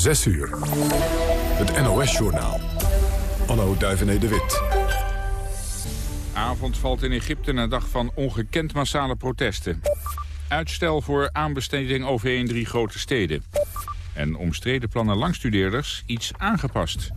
6 uur. Het NOS-journaal. Anno Duivené de Wit. Avond valt in Egypte na dag van ongekend massale protesten. Uitstel voor aanbesteding OV in drie grote steden. En omstreden plannen langstudeerders iets aangepast.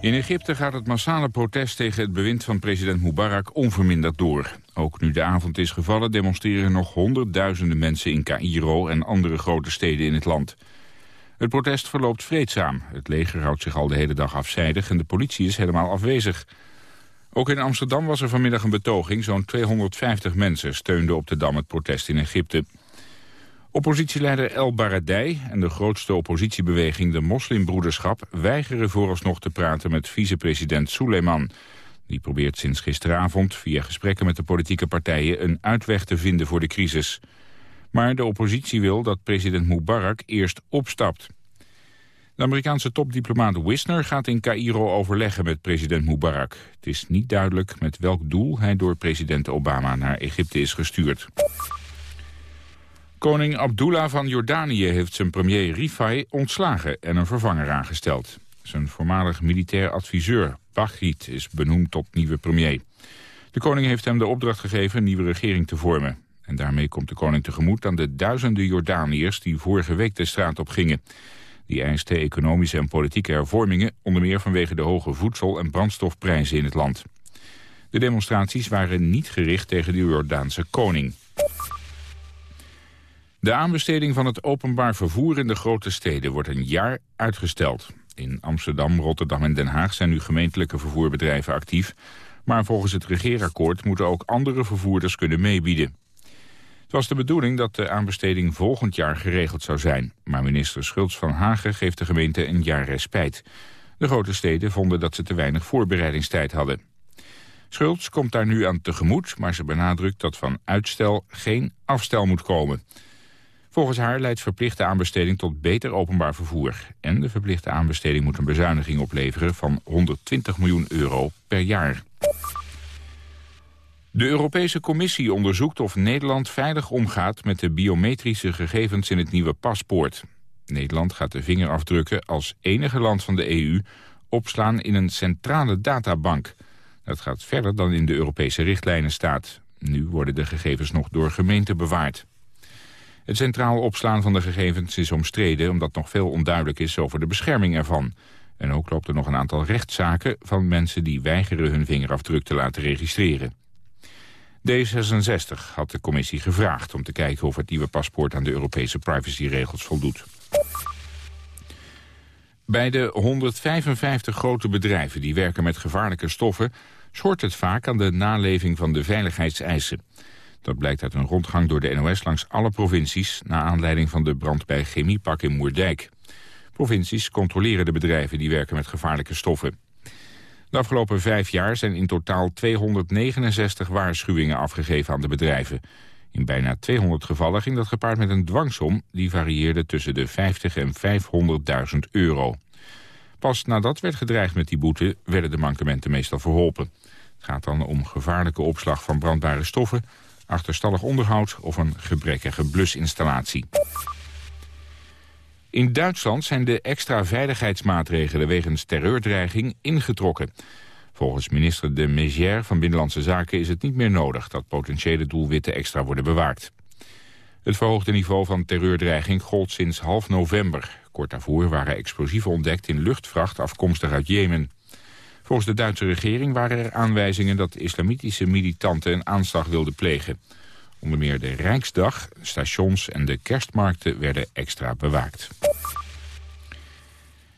In Egypte gaat het massale protest tegen het bewind van president Mubarak onverminderd door. Ook nu de avond is gevallen demonstreren nog honderdduizenden mensen in Cairo en andere grote steden in het land. Het protest verloopt vreedzaam. Het leger houdt zich al de hele dag afzijdig en de politie is helemaal afwezig. Ook in Amsterdam was er vanmiddag een betoging. Zo'n 250 mensen steunden op de Dam het protest in Egypte. Oppositieleider El Baradei en de grootste oppositiebeweging de Moslimbroederschap weigeren vooralsnog te praten met vicepresident Suleiman. Die probeert sinds gisteravond via gesprekken met de politieke partijen een uitweg te vinden voor de crisis. Maar de oppositie wil dat president Mubarak eerst opstapt. De Amerikaanse topdiplomaat Wisner gaat in Cairo overleggen met president Mubarak. Het is niet duidelijk met welk doel hij door president Obama naar Egypte is gestuurd. Koning Abdullah van Jordanië heeft zijn premier Rifai ontslagen en een vervanger aangesteld. Zijn voormalig militair adviseur Bagrit is benoemd tot nieuwe premier. De koning heeft hem de opdracht gegeven een nieuwe regering te vormen. En daarmee komt de koning tegemoet aan de duizenden Jordaniërs die vorige week de straat op gingen. Die eisten economische en politieke hervormingen, onder meer vanwege de hoge voedsel- en brandstofprijzen in het land. De demonstraties waren niet gericht tegen de Jordaanse koning. De aanbesteding van het openbaar vervoer in de grote steden wordt een jaar uitgesteld. In Amsterdam, Rotterdam en Den Haag zijn nu gemeentelijke vervoerbedrijven actief. Maar volgens het regeerakkoord moeten ook andere vervoerders kunnen meebieden. Het was de bedoeling dat de aanbesteding volgend jaar geregeld zou zijn. Maar minister Schultz van Hagen geeft de gemeente een jaar respijt. De grote steden vonden dat ze te weinig voorbereidingstijd hadden. Schultz komt daar nu aan tegemoet, maar ze benadrukt dat van uitstel geen afstel moet komen. Volgens haar leidt verplichte aanbesteding tot beter openbaar vervoer. En de verplichte aanbesteding moet een bezuiniging opleveren van 120 miljoen euro per jaar. De Europese Commissie onderzoekt of Nederland veilig omgaat met de biometrische gegevens in het nieuwe paspoort. Nederland gaat de vingerafdrukken als enige land van de EU opslaan in een centrale databank. Dat gaat verder dan in de Europese richtlijnen staat. Nu worden de gegevens nog door gemeenten bewaard. Het centraal opslaan van de gegevens is omstreden... omdat nog veel onduidelijk is over de bescherming ervan. En ook loopt er nog een aantal rechtszaken... van mensen die weigeren hun vingerafdruk te laten registreren. D66 had de commissie gevraagd om te kijken of het nieuwe paspoort aan de Europese privacyregels voldoet. Bij de 155 grote bedrijven die werken met gevaarlijke stoffen... schort het vaak aan de naleving van de veiligheidseisen. Dat blijkt uit een rondgang door de NOS langs alle provincies... na aanleiding van de brand bij Chemiepak in Moerdijk. Provincies controleren de bedrijven die werken met gevaarlijke stoffen. De afgelopen vijf jaar zijn in totaal 269 waarschuwingen afgegeven aan de bedrijven. In bijna 200 gevallen ging dat gepaard met een dwangsom... die varieerde tussen de 50 en 500.000 euro. Pas nadat werd gedreigd met die boete... werden de mankementen meestal verholpen. Het gaat dan om gevaarlijke opslag van brandbare stoffen achterstallig onderhoud of een gebrekkige blusinstallatie. In Duitsland zijn de extra veiligheidsmaatregelen wegens terreurdreiging ingetrokken. Volgens minister de Maizière van Binnenlandse Zaken is het niet meer nodig dat potentiële doelwitten extra worden bewaakt. Het verhoogde niveau van terreurdreiging gold sinds half november. Kort daarvoor waren explosieven ontdekt in luchtvracht afkomstig uit Jemen. Volgens de Duitse regering waren er aanwijzingen dat islamitische militanten een aanslag wilden plegen. Onder meer de Rijksdag, stations en de kerstmarkten werden extra bewaakt.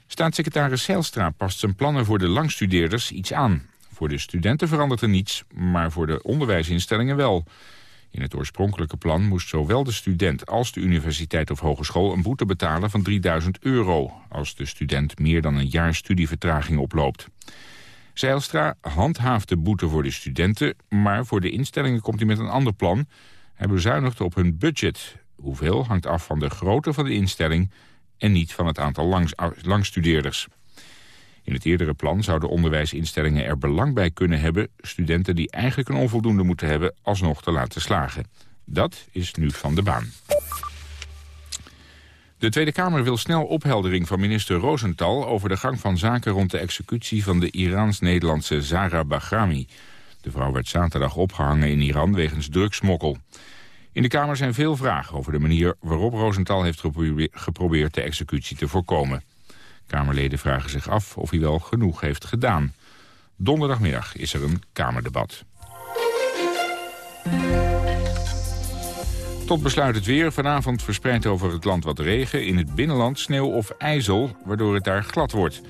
Staatssecretaris Zijlstra past zijn plannen voor de langstudeerders iets aan. Voor de studenten verandert er niets, maar voor de onderwijsinstellingen wel. In het oorspronkelijke plan moest zowel de student als de universiteit of hogeschool een boete betalen van 3000 euro... als de student meer dan een jaar studievertraging oploopt. Zijlstra handhaaft de boete voor de studenten... maar voor de instellingen komt hij met een ander plan. Hij bezuinigt op hun budget. Hoeveel hangt af van de grootte van de instelling... en niet van het aantal langs, langstudeerders. In het eerdere plan zouden onderwijsinstellingen er belang bij kunnen hebben... studenten die eigenlijk een onvoldoende moeten hebben... alsnog te laten slagen. Dat is nu van de baan. De Tweede Kamer wil snel opheldering van minister Rosenthal... over de gang van zaken rond de executie van de Iraans-Nederlandse Zara Bahrami. De vrouw werd zaterdag opgehangen in Iran wegens drugsmokkel. In de Kamer zijn veel vragen over de manier waarop Rosenthal heeft geprobeerd de executie te voorkomen. Kamerleden vragen zich af of hij wel genoeg heeft gedaan. Donderdagmiddag is er een Kamerdebat. Tot besluit het weer. Vanavond verspreidt over het land wat regen. In het binnenland sneeuw of ijzel, waardoor het daar glad wordt.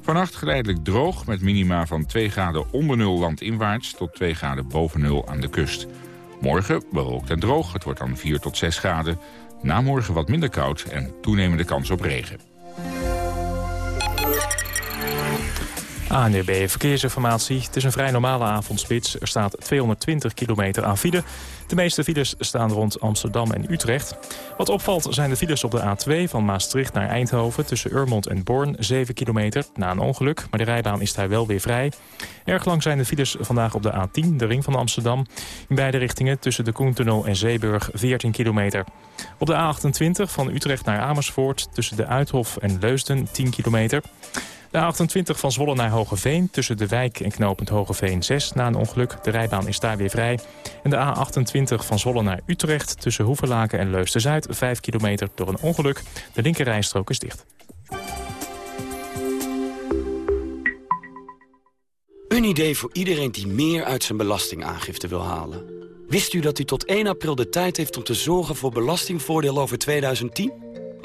Vannacht geleidelijk droog met minima van 2 graden onder nul landinwaarts... tot 2 graden boven nul aan de kust. Morgen bewolkt en droog. Het wordt dan 4 tot 6 graden. Na morgen wat minder koud en toenemende kans op regen. ANUB Verkeersinformatie. Het is een vrij normale avondspits. Er staat 220 kilometer aan file. De meeste files staan rond Amsterdam en Utrecht. Wat opvalt zijn de files op de A2 van Maastricht naar Eindhoven... tussen Urmond en Born, 7 kilometer, na een ongeluk. Maar de rijbaan is daar wel weer vrij. Erg lang zijn de files vandaag op de A10, de ring van Amsterdam. In beide richtingen tussen de Koentunnel en Zeeburg, 14 kilometer. Op de A28 van Utrecht naar Amersfoort... tussen de Uithof en Leusden, 10 kilometer... De A28 van Zwolle naar Hogeveen tussen de wijk en knooppunt Hogeveen 6 na een ongeluk. De rijbaan is daar weer vrij. En de A28 van Zwolle naar Utrecht tussen Hoevelaken en Leusden-Zuid 5 kilometer door een ongeluk. De linkerrijstrook is dicht. Een idee voor iedereen die meer uit zijn belastingaangifte wil halen. Wist u dat u tot 1 april de tijd heeft om te zorgen voor belastingvoordeel over 2010?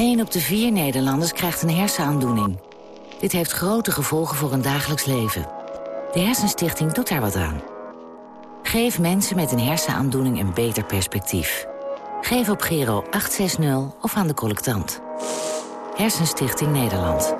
1 op de vier Nederlanders krijgt een hersenaandoening. Dit heeft grote gevolgen voor hun dagelijks leven. De Hersenstichting doet daar wat aan. Geef mensen met een hersenaandoening een beter perspectief. Geef op Gero 860 of aan de collectant. Hersenstichting Nederland.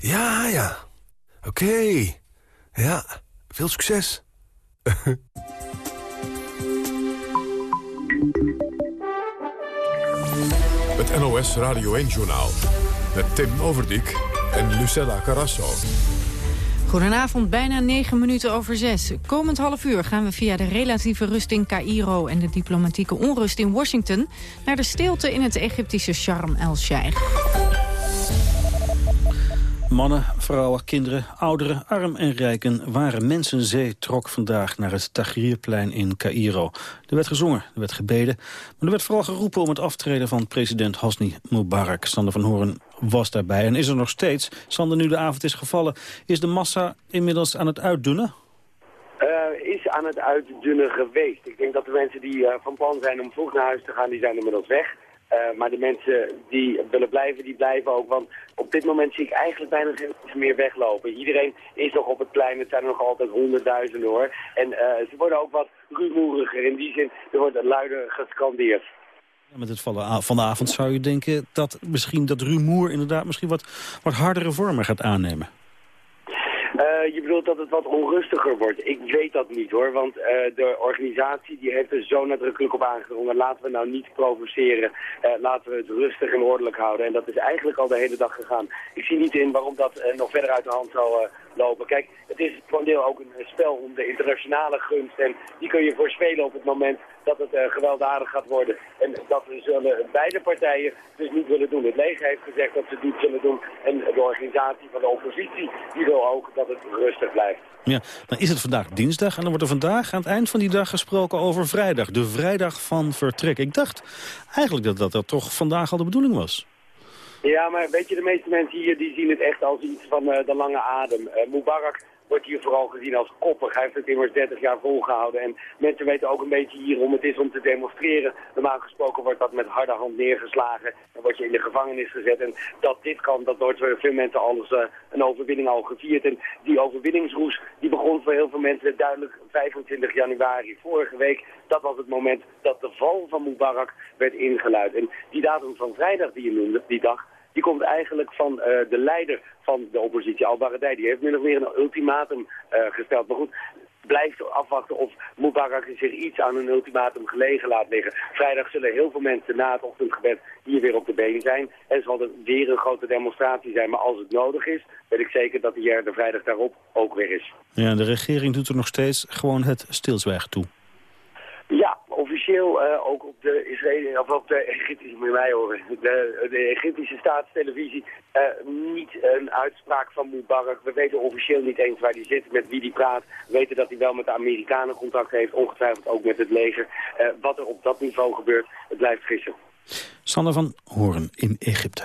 Ja, ja. Oké. Ja. Veel succes! Het NOS Radio 1-journaal met Tim Overdijk en Lucella Carrasso. Goedenavond, bijna negen minuten over zes. Komend half uur gaan we via de relatieve rust in Cairo... en de diplomatieke onrust in Washington... naar de stilte in het Egyptische Sharm el-Sheikh. Mannen, vrouwen, kinderen, ouderen, arm en rijken... waren mensenzee trok vandaag naar het Tahrirplein in Cairo. Er werd gezongen, er werd gebeden... maar er werd vooral geroepen om het aftreden van president Hosni Mubarak. Sander van Horen was daarbij en is er nog steeds. Sander, nu de avond is gevallen, is de massa inmiddels aan het uitdunnen? Uh, is aan het uitdunnen geweest. Ik denk dat de mensen die uh, van plan zijn om vroeg naar huis te gaan, die zijn inmiddels weg. Uh, maar de mensen die willen blijven, die blijven ook. Want op dit moment zie ik eigenlijk bijna geen mensen meer weglopen. Iedereen is nog op het plein. Het zijn er nog altijd honderdduizenden hoor. En uh, ze worden ook wat rumoeriger. In die zin, er wordt luider gescandeerd. Ja, met het vallen van de avond zou je denken dat misschien dat rumoer inderdaad misschien wat, wat hardere vormen gaat aannemen. Uh, je bedoelt dat het wat onrustiger wordt. Ik weet dat niet hoor, want uh, de organisatie die heeft er zo nadrukkelijk op aangedrongen. Laten we nou niet provoceren, uh, laten we het rustig en ordelijk houden. En dat is eigenlijk al de hele dag gegaan. Ik zie niet in waarom dat nog verder uit de hand zou lopen. Kijk, het is voor een deel ook een spel om de internationale gunst. En die kun je voorspelen op het moment dat het gewelddadig gaat worden. En dat zullen beide partijen dus niet willen doen. Het leger heeft gezegd dat ze het niet zullen doen. En de organisatie van de oppositie die wil ook dat het rustig blijft. Ja, dan is het vandaag dinsdag en dan wordt er vandaag aan het eind van die dag gesproken over vrijdag. De vrijdag van vertrek. Ik dacht eigenlijk dat dat, dat toch vandaag al de bedoeling was. Ja, maar weet je, de meeste mensen hier die zien het echt als iets van uh, de lange adem. Uh, Mubarak wordt hier vooral gezien als koppig. Hij heeft het immers 30 jaar volgehouden. En mensen weten ook een beetje hierom het is om te demonstreren. Normaal gesproken wordt dat met harde hand neergeslagen. Dan word je in de gevangenis gezet. En dat dit kan, dat wordt voor veel mensen alles uh, een overwinning al gevierd. En die overwinningsroes die begon voor heel veel mensen duidelijk 25 januari vorige week. Dat was het moment dat de val van Mubarak werd ingeluid. En die datum van vrijdag die je noemde, die dag die komt eigenlijk van uh, de leider van de oppositie, Al-Baradei. Die heeft min of meer een ultimatum uh, gesteld. Maar goed, blijft afwachten of Mubarak zich iets aan een ultimatum gelegen laat liggen. Vrijdag zullen heel veel mensen na het ochtendgebed hier weer op de been zijn. En zal er weer een grote demonstratie zijn. Maar als het nodig is, weet ik zeker dat de de vrijdag daarop ook weer is. Ja, de regering doet er nog steeds gewoon het stilzwijgen toe. Ja, officieel uh, ook op de Israël of op de Egyptische, moet je horen, de, Egyptische staatstelevisie uh, niet een uitspraak van Mubarak. We weten officieel niet eens waar hij zit, met wie hij praat. We weten dat hij wel met de Amerikanen contact heeft, ongetwijfeld ook met het leger. Uh, wat er op dat niveau gebeurt, het blijft gissen. Sander van Hoorn in Egypte.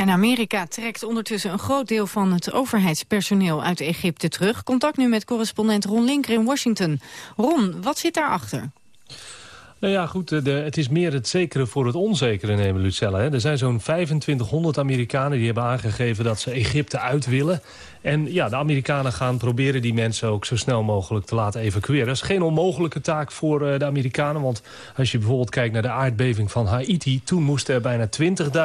En Amerika trekt ondertussen een groot deel van het overheidspersoneel uit Egypte terug. Contact nu met correspondent Ron Linker in Washington. Ron, wat zit daarachter? Nou ja, goed, de, het is meer het zekere voor het onzekere nemen, Lucella. Hè. Er zijn zo'n 2500 Amerikanen die hebben aangegeven dat ze Egypte uit willen. En ja, de Amerikanen gaan proberen die mensen ook zo snel mogelijk te laten evacueren. Dat is geen onmogelijke taak voor uh, de Amerikanen. Want als je bijvoorbeeld kijkt naar de aardbeving van Haiti... toen moesten er bijna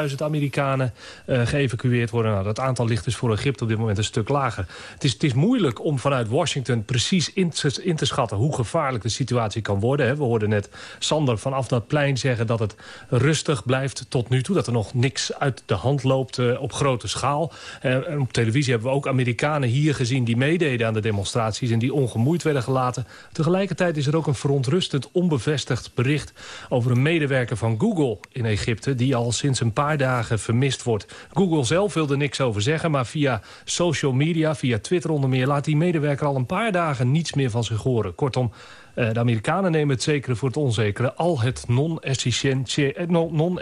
20.000 Amerikanen uh, geëvacueerd worden. Nou, dat aantal ligt dus voor Egypte op dit moment een stuk lager. Het is, het is moeilijk om vanuit Washington precies in te, schatten... hoe gevaarlijk de situatie kan worden. Hè. We hoorden net Sander vanaf dat plein zeggen dat het rustig blijft tot nu toe. Dat er nog niks uit de hand loopt uh, op grote schaal. en op televisie hebben we ook Amerikanen Amerikanen hier gezien die meededen aan de demonstraties... en die ongemoeid werden gelaten. Tegelijkertijd is er ook een verontrustend onbevestigd bericht... over een medewerker van Google in Egypte... die al sinds een paar dagen vermist wordt. Google zelf wilde niks over zeggen... maar via social media, via Twitter onder meer... laat die medewerker al een paar dagen niets meer van zich horen. Kortom, eh, de Amerikanen nemen het zekere voor het onzekere. Al het non-essentiële... Non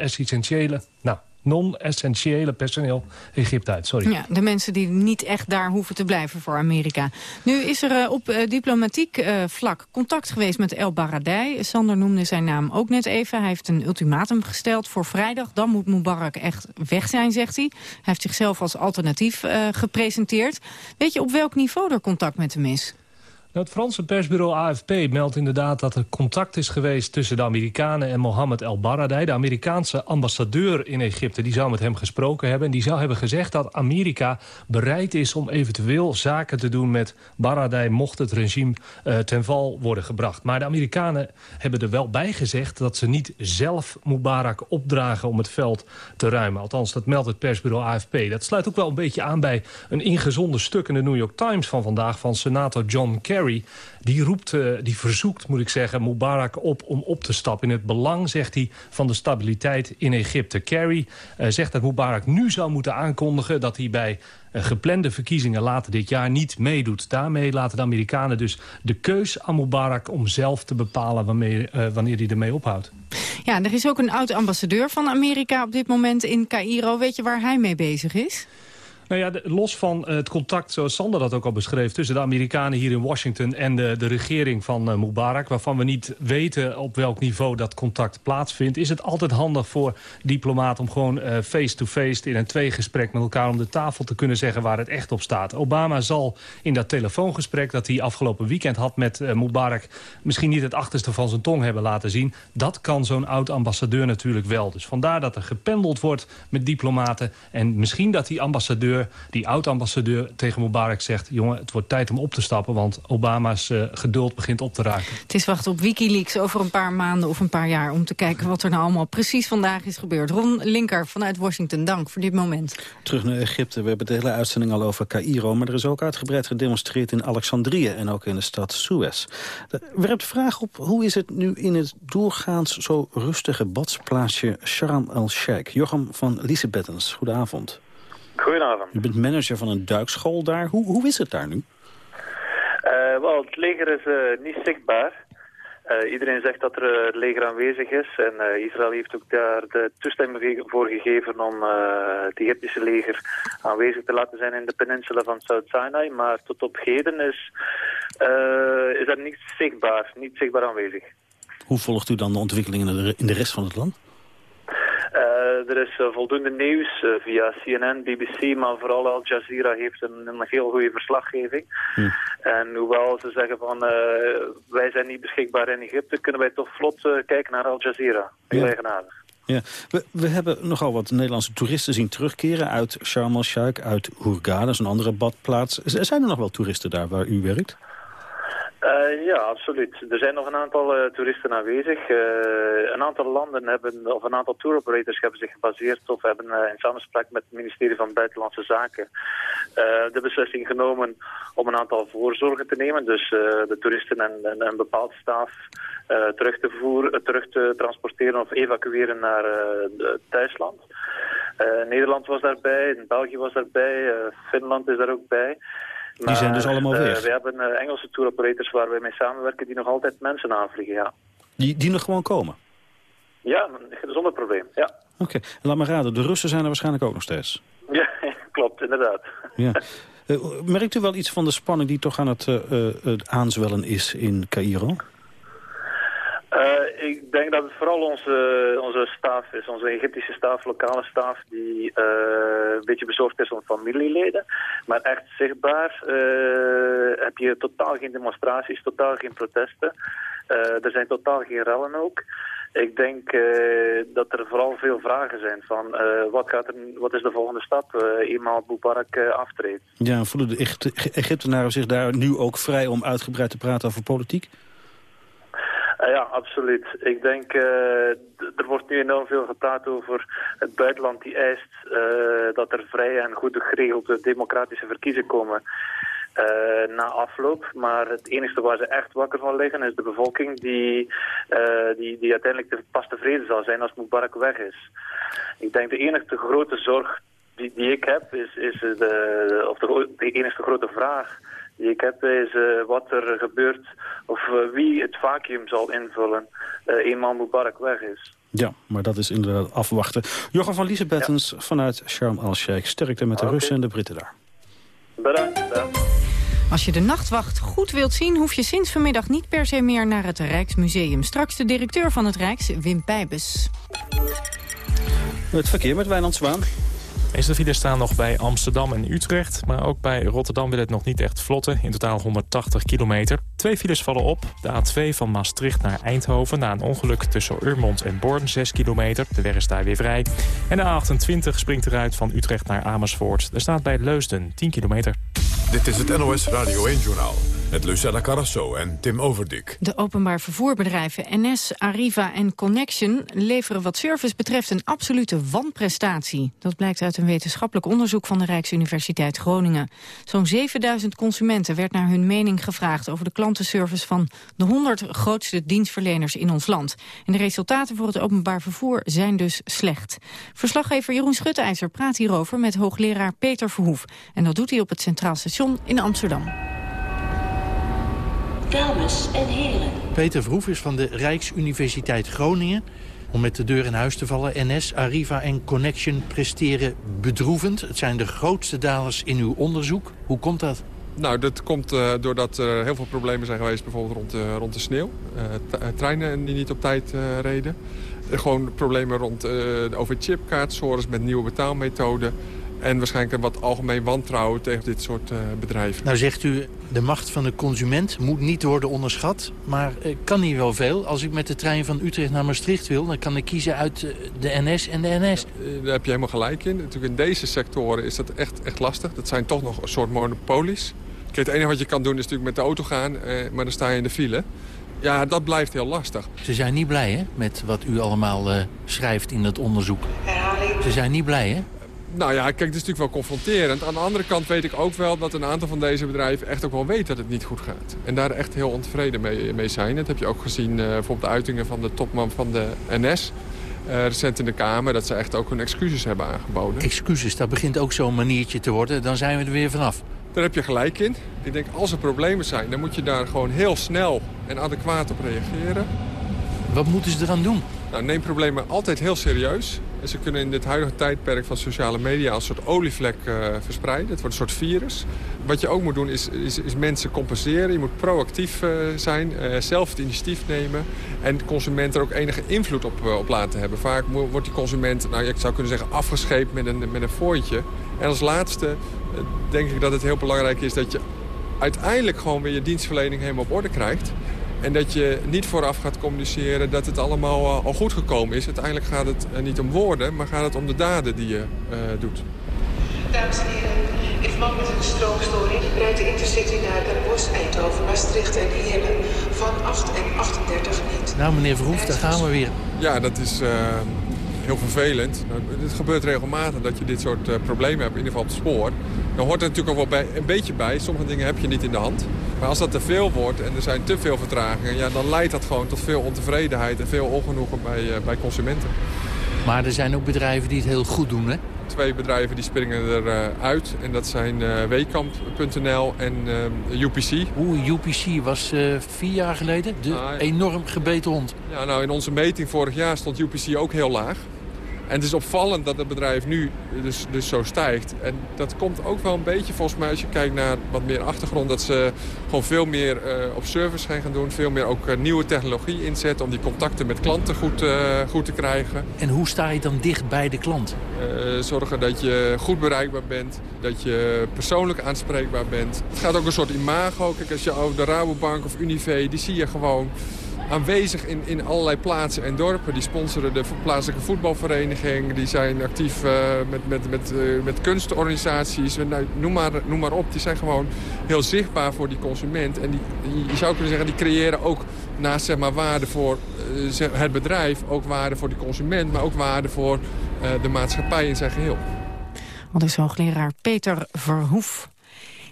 nou, non-essentiële personeel Egypte uit. Sorry. Ja, de mensen die niet echt daar hoeven te blijven voor Amerika. Nu is er uh, op uh, diplomatiek uh, vlak contact geweest met El Baradei. Sander noemde zijn naam ook net even. Hij heeft een ultimatum gesteld voor vrijdag. Dan moet Mubarak echt weg zijn, zegt hij. Hij heeft zichzelf als alternatief gepresenteerd. Weet je op welk niveau er contact met hem is? Het Franse persbureau AFP meldt inderdaad dat er contact is geweest tussen de Amerikanen en Mohammed El Baradei. De Amerikaanse ambassadeur in Egypte die zou met hem gesproken hebben. En die zou hebben gezegd dat Amerika bereid is om eventueel zaken te doen met Baradei mocht het regime uh, ten val worden gebracht. Maar de Amerikanen hebben er wel bij gezegd dat ze niet zelf Mubarak opdragen om het veld te ruimen. Althans, dat meldt het persbureau AFP. Dat sluit ook wel een beetje aan bij een ingezonden stuk in de New York Times van vandaag van senator John Kerry die roept, uh, die verzoekt, moet ik zeggen, Mubarak op om op te stappen. In het belang, zegt hij, van de stabiliteit in Egypte. Kerry uh, zegt dat Mubarak nu zou moeten aankondigen... dat hij bij uh, geplande verkiezingen later dit jaar niet meedoet. Daarmee laten de Amerikanen dus de keus aan Mubarak... om zelf te bepalen wanneer, wanneer hij ermee ophoudt. Ja, er is ook een oud-ambassadeur van Amerika op dit moment in Cairo. Weet je waar hij mee bezig is? Nou ja, los van het contact, zoals Sander dat ook al beschreef... tussen de Amerikanen hier in Washington en de, de regering van uh, Mubarak... waarvan we niet weten op welk niveau dat contact plaatsvindt... is het altijd handig voor diplomaten om gewoon eh, face-to-face... in een tweegesprek met elkaar om de tafel te kunnen zeggen waar het echt op staat. Obama zal in dat telefoongesprek dat hij afgelopen weekend had met Mubarak... misschien niet het achterste van zijn tong hebben laten zien. Dat kan zo'n oud-ambassadeur natuurlijk wel. Dus vandaar dat er gependeld wordt met diplomaten... en misschien dat die ambassadeur ambassadeur, die oud-ambassadeur tegen Mubarak zegt... jongen, het wordt tijd om op te stappen, want Obama's uh, geduld begint op te raken. Het is wachten op Wikileaks over een paar maanden of een paar jaar... om te kijken wat er nou allemaal precies vandaag is gebeurd. Ron Linker vanuit Washington, dank voor dit moment. Terug naar Egypte. We hebben de hele uitzending al over Cairo... maar er is ook uitgebreid gedemonstreerd in Alexandrië... en ook in de stad Suez. Er werpt de vraag op, hoe is het nu in het doorgaans zo rustige badsplaatsje Sharm el-Sheikh? Jochem van Liesebettens, goedenavond. Goedenavond. U bent manager van een duikschool daar. Hoe, hoe is het daar nu? Uh, wel, het leger is uh, niet zichtbaar. Uh, iedereen zegt dat er het leger aanwezig is. En Israël heeft ook daar de toestemming voor gegeven om het Egyptische leger aanwezig te laten zijn in de peninsula van Zuid-Sinai. Maar tot op heden is, is er niets zichtbaar, niet zichtbaar aanwezig. Hoe volgt u dan de ontwikkelingen in de rest van het land? Uh, er is uh, voldoende nieuws uh, via CNN, BBC, maar vooral Al Jazeera heeft een, een heel goede verslaggeving. Hm. En hoewel ze zeggen van wij zijn niet beschikbaar in Egypte, kunnen wij toch vlot kijken naar Al Jazeera. Heel ja. eigenaardig. Ja, we, we hebben nogal wat Nederlandse toeristen zien terugkeren uit Sharm el-Sheikh, uit Hurghada, dat is een andere badplaats. Zijn er nog wel toeristen daar waar u werkt? Uh, ja, absoluut. Er zijn nog een aantal uh, toeristen aanwezig. Uh, een aantal landen hebben, of een aantal tour operators hebben zich gebaseerd of hebben in samenspraak met het ministerie van Buitenlandse Zaken de beslissing genomen om een aantal voorzorgen te nemen. Dus de toeristen en, en een bepaald staf terug te voeren, terug te transporteren of evacueren naar Thuisland. Nederland was daarbij, België was daarbij, Finland is daar ook bij. Die zijn dus allemaal weg? we hebben uh, Engelse tour operators waar wij mee samenwerken die nog altijd mensen aanvliegen, ja. Die, die nog gewoon komen? Ja, zonder probleem, ja. Oké, laat maar raden, de Russen zijn er waarschijnlijk ook nog steeds? Ja, klopt, inderdaad. Ja. Uh, merkt u wel iets van de spanning die toch aan het, uh, het aanzwellen is in Cairo? Ik denk dat het vooral onze, onze staf is, onze Egyptische staf, lokale staf, die uh, een beetje bezorgd is om familieleden. Maar echt zichtbaar uh, heb je totaal geen demonstraties, totaal geen protesten. er zijn totaal geen rellen ook. Ik denk dat er vooral veel vragen zijn van wat, gaat er, wat is de volgende stap eenmaal Mubarak aftreedt. Ja, voelen de Egyptenaren zich daar nu ook vrij om uitgebreid te praten over politiek? Uh, ja, absoluut. Ik denk, uh, er wordt nu enorm veel gepraat over het buitenland die eist uh, dat er vrije en goed geregelde democratische verkiezingen komen na afloop. Maar het enige waar ze echt wakker van liggen is de bevolking die, die, die uiteindelijk te, pas tevreden zal zijn als Mubarak weg is. Ik denk de enige grote zorg die, die ik heb is, is de, of de, de enige grote vraag ik heb is uh, wat er gebeurt of uh, wie het vacuüm zal invullen uh, eenmaal Mubarak weg is. Ja, maar dat is inderdaad afwachten. Jochem van Liesebettens ja. vanuit Sharm el-Sheikh. Sterkte met de okay. Russen en de Britten daar. Bedankt. bedankt. Als je de nachtwacht goed wilt zien, hoef je sinds vanmiddag niet per se meer naar het Rijksmuseum. Straks de directeur van het Rijks, Wim Pijbes. Het verkeer met Wijnand Zwaan. Meeste files staan nog bij Amsterdam en Utrecht. Maar ook bij Rotterdam wil het nog niet echt vlotten. In totaal 180 kilometer. Twee files vallen op. De A2 van Maastricht naar Eindhoven... na een ongeluk tussen Urmond en Born, 6 kilometer. De weg is daar weer vrij. En de A28 springt eruit van Utrecht naar Amersfoort. Er staat bij Leusden 10 kilometer. Dit is het NOS Radio 1-journaal. Met Lucella Carrasso en Tim Overdik. De openbaar vervoerbedrijven NS, Arriva en Connection... leveren wat service betreft een absolute wanprestatie. Dat blijkt uit een wetenschappelijk onderzoek van de Rijksuniversiteit Groningen. Zo'n 7000 consumenten werd naar hun mening gevraagd... over de klantenservice van de 100 grootste dienstverleners in ons land. En de resultaten voor het openbaar vervoer zijn dus slecht. Verslaggever Jeroen Schutteijzer praat hierover met hoogleraar Peter Verhoef. En dat doet hij op het Centraal Station in Amsterdam. Dames en heren. Peter Verhoef is van de Rijksuniversiteit Groningen. Om met de deur in huis te vallen, NS, Arriva en Connection presteren bedroevend. Het zijn de grootste dalers in uw onderzoek. Hoe komt dat? Nou, dat komt uh, doordat er heel veel problemen zijn geweest, bijvoorbeeld rond de, rond de sneeuw. Uh, treinen die niet op tijd uh, reden. gewoon problemen rond de overchipkaartstories met nieuwe betaalmethoden. En waarschijnlijk een wat algemeen wantrouwen tegen dit soort uh, bedrijven. Nou zegt u, de macht van de consument moet niet worden onderschat. Maar uh, kan niet wel veel. Als ik met de trein van Utrecht naar Maastricht wil... dan kan ik kiezen uit de NS en de NS. daar heb je helemaal gelijk in. Natuurlijk in deze sectoren is dat echt, echt lastig. Dat zijn toch nog een soort monopolies. Kijk, het enige wat je kan doen is natuurlijk met de auto gaan, maar dan sta je in de file. Ja, dat blijft heel lastig. Ze zijn niet blij hè, met wat u allemaal uh, schrijft in het onderzoek. Ze zijn niet blij hè? Nou ja, kijk, het is natuurlijk wel confronterend. Aan de andere kant weet ik ook wel dat een aantal van deze bedrijven echt ook wel weet dat het niet goed gaat. En daar echt heel ontevreden mee, mee zijn. Dat heb je ook gezien uh, bijvoorbeeld de uitingen van de topman van de NS. Uh, recent in de Kamer, dat ze echt ook hun excuses hebben aangeboden. Excuses, dat begint ook zo'n maniertje te worden. Dan zijn we er weer vanaf. Daar heb je gelijk in. Ik denk, als er problemen zijn, dan moet je daar gewoon heel snel en adequaat op reageren. Wat moeten ze eraan doen? Nou, neem problemen altijd heel serieus. Ze kunnen in dit huidige tijdperk van sociale media als een soort olievlek uh, verspreiden. Het wordt een soort virus. Wat je ook moet doen is, is, is mensen compenseren. Je moet proactief uh, zijn, uh, zelf het initiatief nemen. En de consument er ook enige invloed op, op laten hebben. Vaak wordt die consument, nou, ik zou kunnen zeggen, afgescheept met een, met een fooitje. En als laatste denk ik dat het heel belangrijk is dat je uiteindelijk gewoon weer je dienstverlening helemaal op orde krijgt. En dat je niet vooraf gaat communiceren dat het allemaal uh, al goed gekomen is. Uiteindelijk gaat het uh, niet om woorden, maar gaat het om de daden die je uh, doet. Dames en heren, in verband met een stroomstoring rijdt de Intercity naar Den Bosch, Eindhoven, Maastricht en Heerlen van 8 en 38 niet. Nou meneer Verhoef, daar gaan we weer. Ja, dat is heel vervelend. Nou, het gebeurt regelmatig dat je dit soort uh, problemen hebt, in ieder geval op het spoor. Dan hoort er natuurlijk ook wel bij, een beetje bij. Sommige dingen heb je niet in de hand. Maar als dat te veel wordt en er zijn te veel vertragingen... Ja, dan leidt dat gewoon tot veel ontevredenheid en veel ongenoegen bij, uh, bij consumenten. Maar er zijn ook bedrijven die het heel goed doen, hè? Twee bedrijven die springen eruit. Uit, en dat zijn uh, en uh, UPC. Oeh, UPC was vier jaar geleden de ah, ja. enorm gebeten hond. Ja, nou, in onze meting vorig jaar stond UPC ook heel laag. En het is opvallend dat het bedrijf nu dus, dus zo stijgt. En dat komt ook wel een beetje volgens mij als je kijkt naar wat meer achtergrond. Dat ze gewoon veel meer uh, op service gaan doen. Veel meer ook uh, nieuwe technologie inzetten om die contacten met klanten goed, uh, goed te krijgen. En hoe sta je dan dicht bij de klant? zorgen dat je goed bereikbaar bent. Dat je persoonlijk aanspreekbaar bent. Het gaat ook een soort imago. Kijk, als je over de Rabobank of Unive, die zie je gewoon aanwezig in, in allerlei plaatsen en dorpen. Die sponsoren de plaatselijke voetbalvereniging. Die zijn actief uh, met, met, met, uh, met kunstorganisaties. Nou, noem, maar, noem maar op. Die zijn gewoon heel zichtbaar voor die consument. En die, je zou kunnen zeggen, die creëren ook naast zeg maar, waarde voor uh, het bedrijf... ook waarde voor de consument, maar ook waarde voor de maatschappij in zijn geheel. Wat is hoogleraar Peter Verhoef.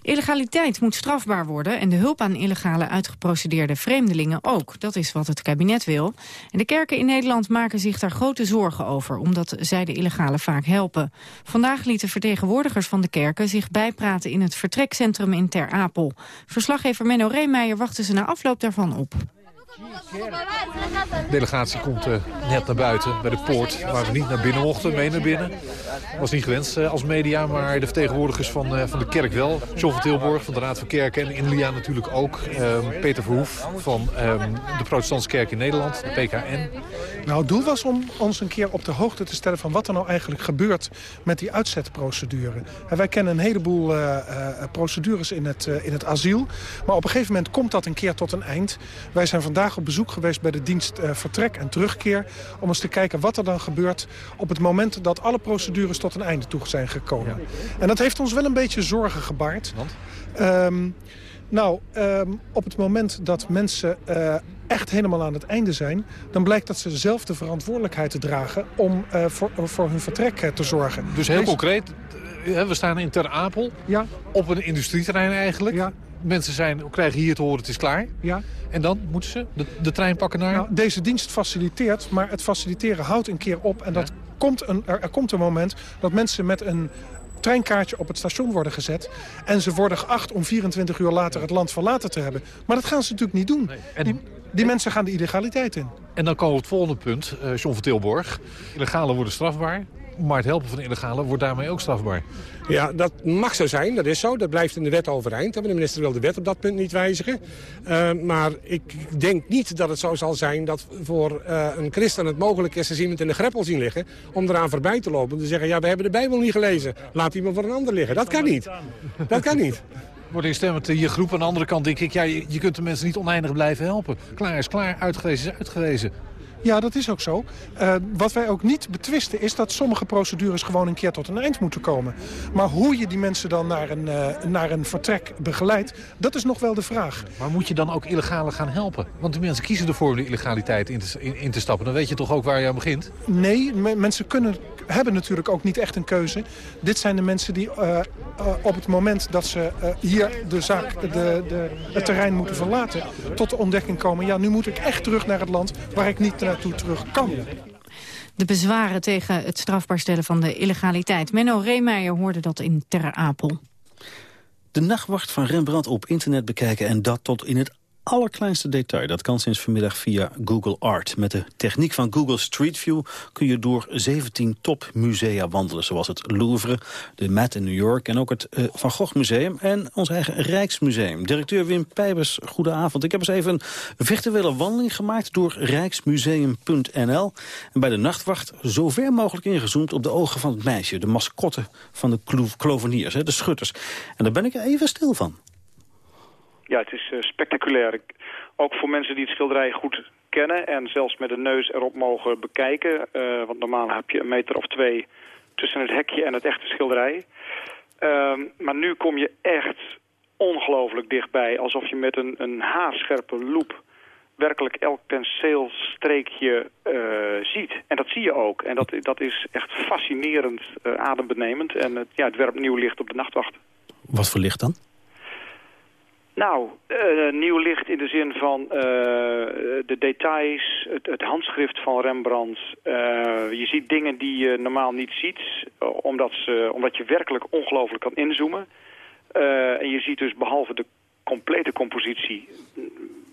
Illegaliteit moet strafbaar worden en de hulp aan illegale uitgeprocedeerde vreemdelingen ook. Dat is wat het kabinet wil. En de kerken in Nederland maken zich daar grote zorgen over, omdat zij de illegale vaak helpen. Vandaag lieten vertegenwoordigers van de kerken zich bijpraten in het vertrekcentrum in Ter Apel. Verslaggever Menno Reemeijer wachtte ze na afloop daarvan op. De delegatie komt uh, net naar buiten bij de poort waar we niet naar binnen mochten, mee naar binnen. Was niet gewenst uh, als media, maar de vertegenwoordigers van, uh, van de kerk wel. John van Tilborg van de Raad van Kerken en Inlia natuurlijk ook. Um, Peter Verhoef van um, de Protestantse Kerk in Nederland, de PKN. Nou, het doel was om ons een keer op de hoogte te stellen van wat er nou eigenlijk gebeurt met die uitzetprocedure. En wij kennen een heleboel procedures in het, in het asiel, maar op een gegeven moment komt dat een keer tot een eind. Wij zijn vandaag op bezoek geweest bij de dienst uh, vertrek en terugkeer... om eens te kijken wat er dan gebeurt op het moment dat alle procedures tot een einde toe zijn gekomen. Ja. En dat heeft ons wel een beetje zorgen gebaard. Want? Um, nou, um, op het moment dat mensen uh, echt helemaal aan het einde zijn... dan blijkt dat ze zelf de verantwoordelijkheid te dragen om uh, voor, voor hun vertrek te zorgen. Dus heel Deze... concreet, we staan in Ter Apel, ja. op een industrieterrein eigenlijk... Ja mensen zijn, krijgen hier te horen het is klaar. Ja. En dan moeten ze de, de trein pakken naar... Nou, deze dienst faciliteert, maar het faciliteren houdt een keer op. En dat ja. komt een, er, er komt een moment dat mensen met een treinkaartje op het station worden gezet. En ze worden geacht om 24 uur later het land verlaten te hebben. Maar dat gaan ze natuurlijk niet doen. Nee. En, die, die en, mensen gaan de illegaliteit in. En dan komen we op het volgende punt, uh, John van Tilborg. Illegalen worden strafbaar. Maar het helpen van illegale wordt daarmee ook strafbaar. Ja, dat mag zo zijn, dat is zo. Dat blijft in de wet overeind. De minister wil de wet op dat punt niet wijzigen. Uh, maar ik denk niet dat het zo zal zijn dat voor uh, een christen het mogelijk is... als iemand in de greppel zien liggen, om eraan voorbij te lopen... en te zeggen, ja, we hebben de Bijbel niet gelezen. Laat iemand voor een ander liggen. Dat kan niet. Dat kan niet wordt instemmend je groep. Aan de andere kant denk ik, ja, je, je kunt de mensen niet oneindig blijven helpen. Klaar is klaar, uitgewezen is uitgewezen. Ja, dat is ook zo. Uh, wat wij ook niet betwisten is dat sommige procedures gewoon een keer tot een eind moeten komen. Maar hoe je die mensen dan naar een, uh, naar een vertrek begeleidt, dat is nog wel de vraag. Maar moet je dan ook illegale gaan helpen? Want die mensen kiezen ervoor om de illegaliteit in te, in, in te stappen. Dan weet je toch ook waar je aan begint? Nee, mensen kunnen, hebben natuurlijk ook niet echt een keuze. Dit zijn de mensen die uh, op het moment dat ze hier de zaak, de, de, het terrein moeten verlaten... tot de ontdekking komen, ja, nu moet ik echt terug naar het land waar ik niet naartoe terug kan. De bezwaren tegen het strafbaar stellen van de illegaliteit. Menno Reemeijer hoorde dat in Ter Apel. De nachtwacht van Rembrandt op internet bekijken en dat tot in het allerkleinste detail. Dat kan sinds vanmiddag via Google Art. Met de techniek van Google Street View kun je door 17 topmusea wandelen. Zoals het Louvre, de Met in New York en ook het uh, Van Gogh Museum en ons eigen Rijksmuseum. Directeur Wim Pijbers, goedenavond. Ik heb eens even een virtuele wandeling gemaakt door rijksmuseum.nl. En bij de nachtwacht zo ver mogelijk ingezoomd op de ogen van het meisje. De mascotte van de kloveniers, de schutters. En daar ben ik even stil van ja, het is uh, spectaculair. Ook voor mensen die het schilderij goed kennen en zelfs met de neus erop mogen bekijken. Uh, want normaal heb je een meter of twee tussen het hekje en het echte schilderij. Uh, maar nu kom je echt ongelooflijk dichtbij. Alsof je met een, een haarscherpe loep werkelijk elk penseelstreekje uh, ziet. En dat zie je ook. En dat, dat is echt fascinerend adembenemend. En het, ja, het werpt nieuw licht op de nachtwacht. Wat voor licht dan? Nou, uh, nieuw licht in de zin van uh, de details, het, het, handschrift van Rembrandt. Uh, je ziet dingen die je normaal niet ziet, omdat, ze, omdat je werkelijk ongelooflijk kan inzoomen. en je ziet dus behalve de complete compositie,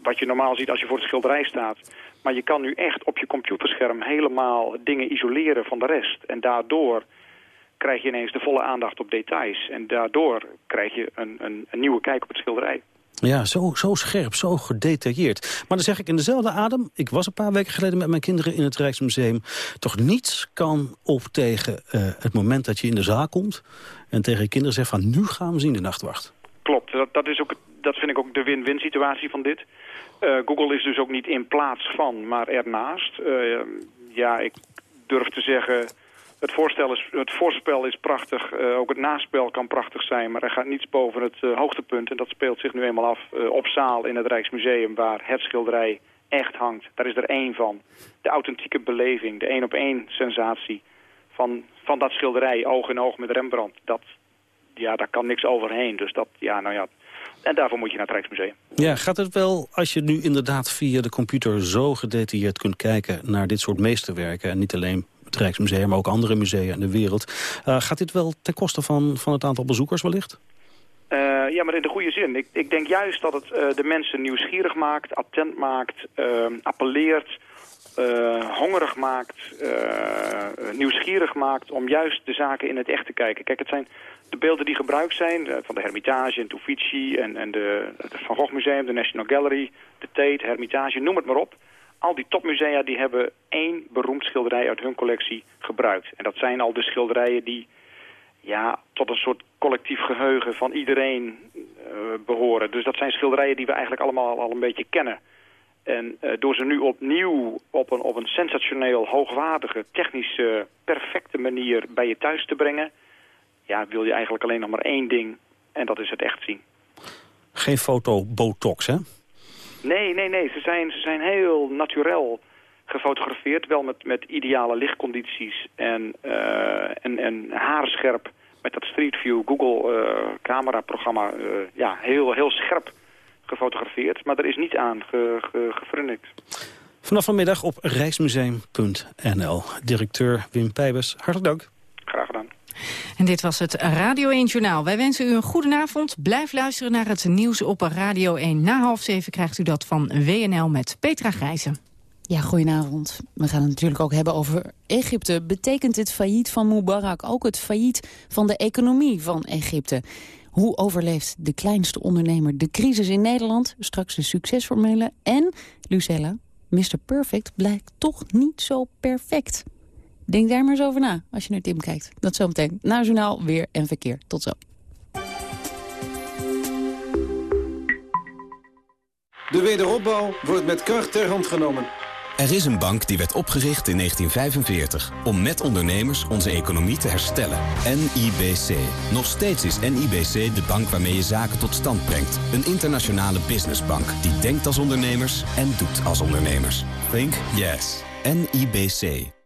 wat je normaal ziet als je voor het schilderij staat. Maar je kan nu echt op je computerscherm helemaal dingen isoleren van de rest. En daardoor krijg je ineens de volle aandacht op details. En daardoor krijg je een, een, een nieuwe kijk op het schilderij. Ja, zo, zo scherp, zo gedetailleerd. Maar dan zeg ik in dezelfde adem... ik was een paar weken geleden met mijn kinderen in het Rijksmuseum... toch niets kan op tegen uh, het moment dat je in de zaal komt... en tegen je kinderen zegt van nu gaan we zien de nachtwacht. Klopt, dat, dat, is ook, dat vind ik ook de win-win situatie van dit. Uh, Google is dus ook niet in plaats van, maar ernaast. Uh, ja, ik durf te zeggen het, voorstel is, het voorspel is prachtig, uh, ook het naspel kan prachtig zijn... maar er gaat niets boven het uh, hoogtepunt. En dat speelt zich nu eenmaal af uh, op zaal in het Rijksmuseum... waar het schilderij echt hangt. Daar is er één van. De authentieke beleving, de één-op-één sensatie van, van dat schilderij... oog in oog met Rembrandt. Dat, ja, daar kan niks overheen. Dus dat, ja, nou ja... En daarvoor moet je naar het Rijksmuseum. Ja, gaat het wel, als je nu inderdaad via de computer zo gedetailleerd kunt kijken naar dit soort meesterwerken... en niet alleen het Rijksmuseum, maar ook andere musea in de wereld. Uh, gaat dit wel ten koste van, van het aantal bezoekers wellicht? Uh, ja, maar in de goede zin. Ik, ik denk juist dat het uh, de mensen nieuwsgierig maakt, attent maakt, appelleert, hongerig maakt, nieuwsgierig maakt om juist de zaken in het echt te kijken. Kijk, het zijn de beelden die gebruikt zijn van de Hermitage in Uffizi en, en de, het Van Gogh Museum, de National Gallery, de Tate, Hermitage, noem het maar op al die topmusea die hebben één beroemd schilderij uit hun collectie gebruikt. En dat zijn al de schilderijen die ja, tot een soort collectief geheugen van iedereen uh, behoren. Dus dat zijn schilderijen die we eigenlijk allemaal al een beetje kennen. En uh, door ze nu opnieuw op een, op een sensationeel, hoogwaardige, technische, perfecte manier bij je thuis te brengen... ja, wil je eigenlijk alleen nog maar één ding, en dat is het echt zien. Geen foto-botox, hè? Nee, nee, nee. Ze zijn, ze zijn heel natuurlijk gefotografeerd. Wel met, met ideale lichtcondities en, uh, en, en haarscherp met dat Street View Google uh, cameraprogramma. Uh, ja, heel, heel scherp gefotografeerd. Maar er is niet aan ge, ge, Vanaf vanmiddag op reismuseum.nl. Directeur Wim Pijbers, hartelijk dank. En dit was het Radio 1 Journaal. Wij wensen u een goede avond. Blijf luisteren naar het nieuws op Radio 1. Na half zeven krijgt u dat van WNL met Petra Grijzen. Ja, goedenavond. We gaan het natuurlijk ook hebben over Egypte. Betekent het failliet van Mubarak ook het failliet van de economie van Egypte? Hoe overleeft de kleinste ondernemer de crisis in Nederland? Straks de succesformule. En, Lucella, Mr. Perfect blijkt toch niet zo perfect. Denk daar maar eens over na als je naar Tim kijkt. Dat zometeen na journaal weer en verkeer. Tot zo. De wederopbouw wordt met kracht ter hand genomen. Er is een bank die werd opgericht in 1945 om met ondernemers onze economie te herstellen. NIBC. Nog steeds is NIBC de bank waarmee je zaken tot stand brengt. Een internationale businessbank die denkt als ondernemers en doet als ondernemers. Think yes. NIBC.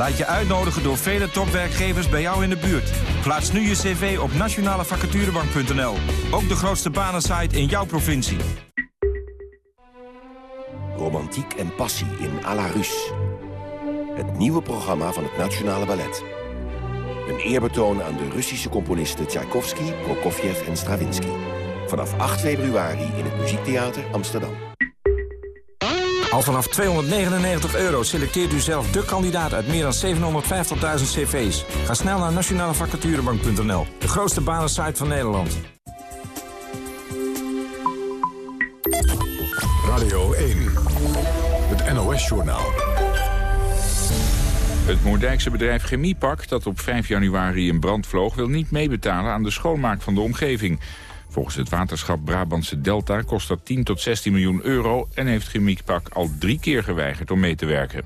Laat je uitnodigen door vele topwerkgevers bij jou in de buurt. Plaats nu je cv op nationalevacaturebank.nl. Ook de grootste banensite in jouw provincie. Romantiek en passie in à la Russe. Het nieuwe programma van het Nationale Ballet. Een eerbetoon aan de Russische componisten Tchaikovsky, Prokofjev en Stravinsky. Vanaf 8 februari in het Muziektheater Amsterdam. Al vanaf 299 euro selecteert u zelf de kandidaat uit meer dan 750.000 cv's. Ga snel naar nationalevacaturebank.nl, de grootste banensite van Nederland. Radio 1, het NOS-journaal. Het Moerdijkse bedrijf Chemiepak, dat op 5 januari in brand vloog... wil niet meebetalen aan de schoonmaak van de omgeving. Volgens het waterschap Brabantse Delta kost dat 10 tot 16 miljoen euro... en heeft Chemiepak al drie keer geweigerd om mee te werken.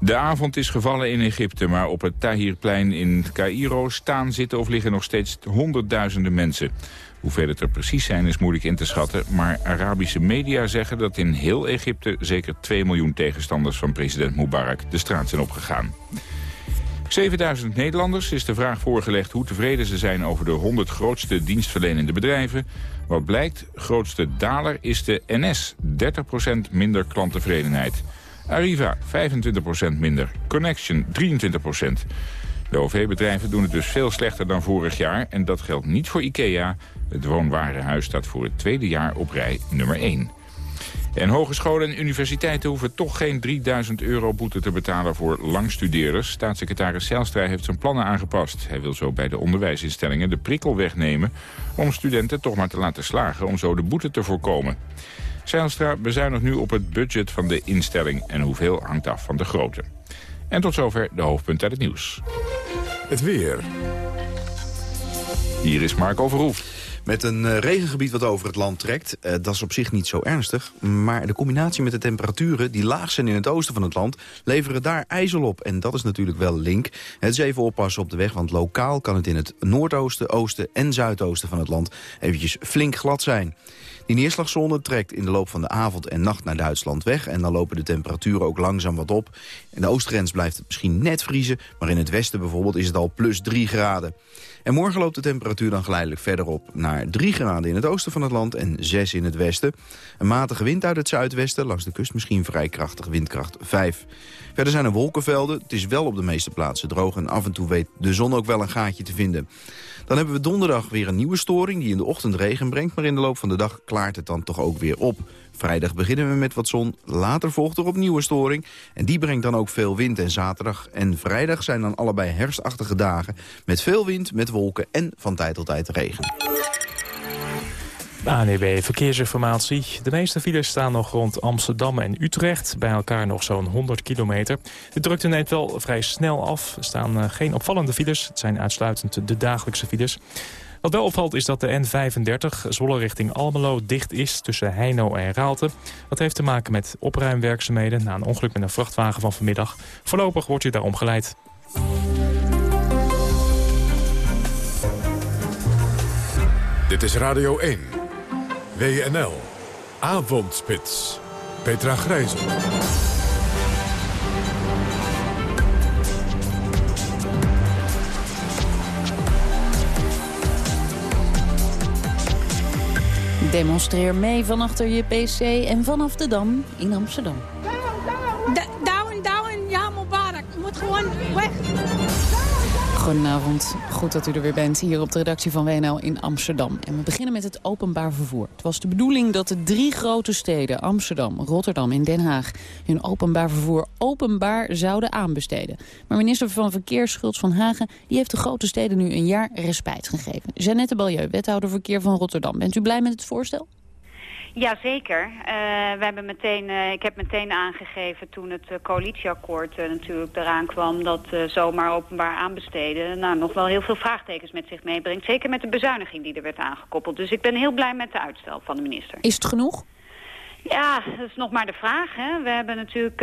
De avond is gevallen in Egypte, maar op het Tahirplein in Cairo staan, zitten of liggen nog steeds honderdduizenden mensen. Hoeveel het er precies zijn is moeilijk in te schatten, maar Arabische media zeggen dat in heel Egypte zeker 2 miljoen tegenstanders van president Mubarak de straat zijn opgegaan. 7000 Nederlanders is de vraag voorgelegd hoe tevreden ze zijn over de 100 grootste dienstverlenende bedrijven. Wat blijkt, grootste daler is de NS, 30% minder klanttevredenheid. Arriva 25% minder, Connection 23%. De OV-bedrijven doen het dus veel slechter dan vorig jaar en dat geldt niet voor IKEA. Het woonwarenhuis staat voor het tweede jaar op rij nummer 1. En hogescholen en universiteiten hoeven toch geen 3000 euro boete te betalen voor langstudeerders. Staatssecretaris Zijlstra heeft zijn plannen aangepast. Hij wil zo bij de onderwijsinstellingen de prikkel wegnemen om studenten toch maar te laten slagen om zo de boete te voorkomen. Zijlstra bezuinigt nu op het budget van de instelling en hoeveel hangt af van de grootte. En tot zover de hoofdpunt uit het nieuws. Het weer. Hier is Marco Verhoef. Met een uh, regengebied wat over het land trekt, uh, dat is op zich niet zo ernstig. Maar de combinatie met de temperaturen die laag zijn in het oosten van het land... leveren daar ijzel op. En dat is natuurlijk wel link. Het is even oppassen op de weg, want lokaal kan het in het noordoosten, oosten en zuidoosten van het land... eventjes flink glad zijn. Die neerslagzone trekt in de loop van de avond en nacht naar Duitsland weg. En dan lopen de temperaturen ook langzaam wat op. In de oostgrens blijft het misschien net vriezen. Maar in het westen bijvoorbeeld is het al plus 3 graden. En morgen loopt de temperatuur dan geleidelijk verder op naar 3 graden in het oosten van het land en 6 in het westen. Een matige wind uit het zuidwesten, langs de kust misschien vrij krachtig, windkracht 5. Verder zijn er wolkenvelden, het is wel op de meeste plaatsen droog en af en toe weet de zon ook wel een gaatje te vinden. Dan hebben we donderdag weer een nieuwe storing die in de ochtend regen brengt, maar in de loop van de dag klaart het dan toch ook weer op. Vrijdag beginnen we met wat zon, later volgt er opnieuw een storing. En die brengt dan ook veel wind en zaterdag en vrijdag zijn dan allebei herfstachtige dagen... met veel wind, met wolken en van tijd tot tijd regen. ANEB Verkeersinformatie. De meeste files staan nog rond Amsterdam en Utrecht. Bij elkaar nog zo'n 100 kilometer. De drukte neemt wel vrij snel af. Er staan uh, geen opvallende files. Het zijn uitsluitend de dagelijkse files. Wat wel opvalt is dat de N35 Zwolle richting Almelo dicht is tussen Heino en Raalte. Dat heeft te maken met opruimwerkzaamheden na een ongeluk met een vrachtwagen van vanmiddag. Voorlopig wordt u daar omgeleid. Dit is Radio 1. WNL. Avondspits. Petra Grijzen. Demonstreer mee van achter je pc en vanaf de Dam in Amsterdam. Goedenavond, goed dat u er weer bent hier op de redactie van WNL in Amsterdam. En we beginnen met het openbaar vervoer. Het was de bedoeling dat de drie grote steden, Amsterdam, Rotterdam en Den Haag, hun openbaar vervoer openbaar zouden aanbesteden. Maar minister van Verkeer van Hagen die heeft de grote steden nu een jaar respijt gegeven. Jeannette Balieu, wethouder verkeer van Rotterdam. Bent u blij met het voorstel? Jazeker. Uh, we hebben meteen, uh, ik heb meteen aangegeven toen het uh, coalitieakkoord natuurlijk eraan kwam... dat zomaar openbaar aanbesteden nou, nog wel heel veel vraagtekens met zich meebrengt. Zeker met de bezuiniging die er werd aangekoppeld. Dus ik ben heel blij met de uitstel van de minister. Is het genoeg? Ja, dat is nog maar de vraag. Hè. We hebben natuurlijk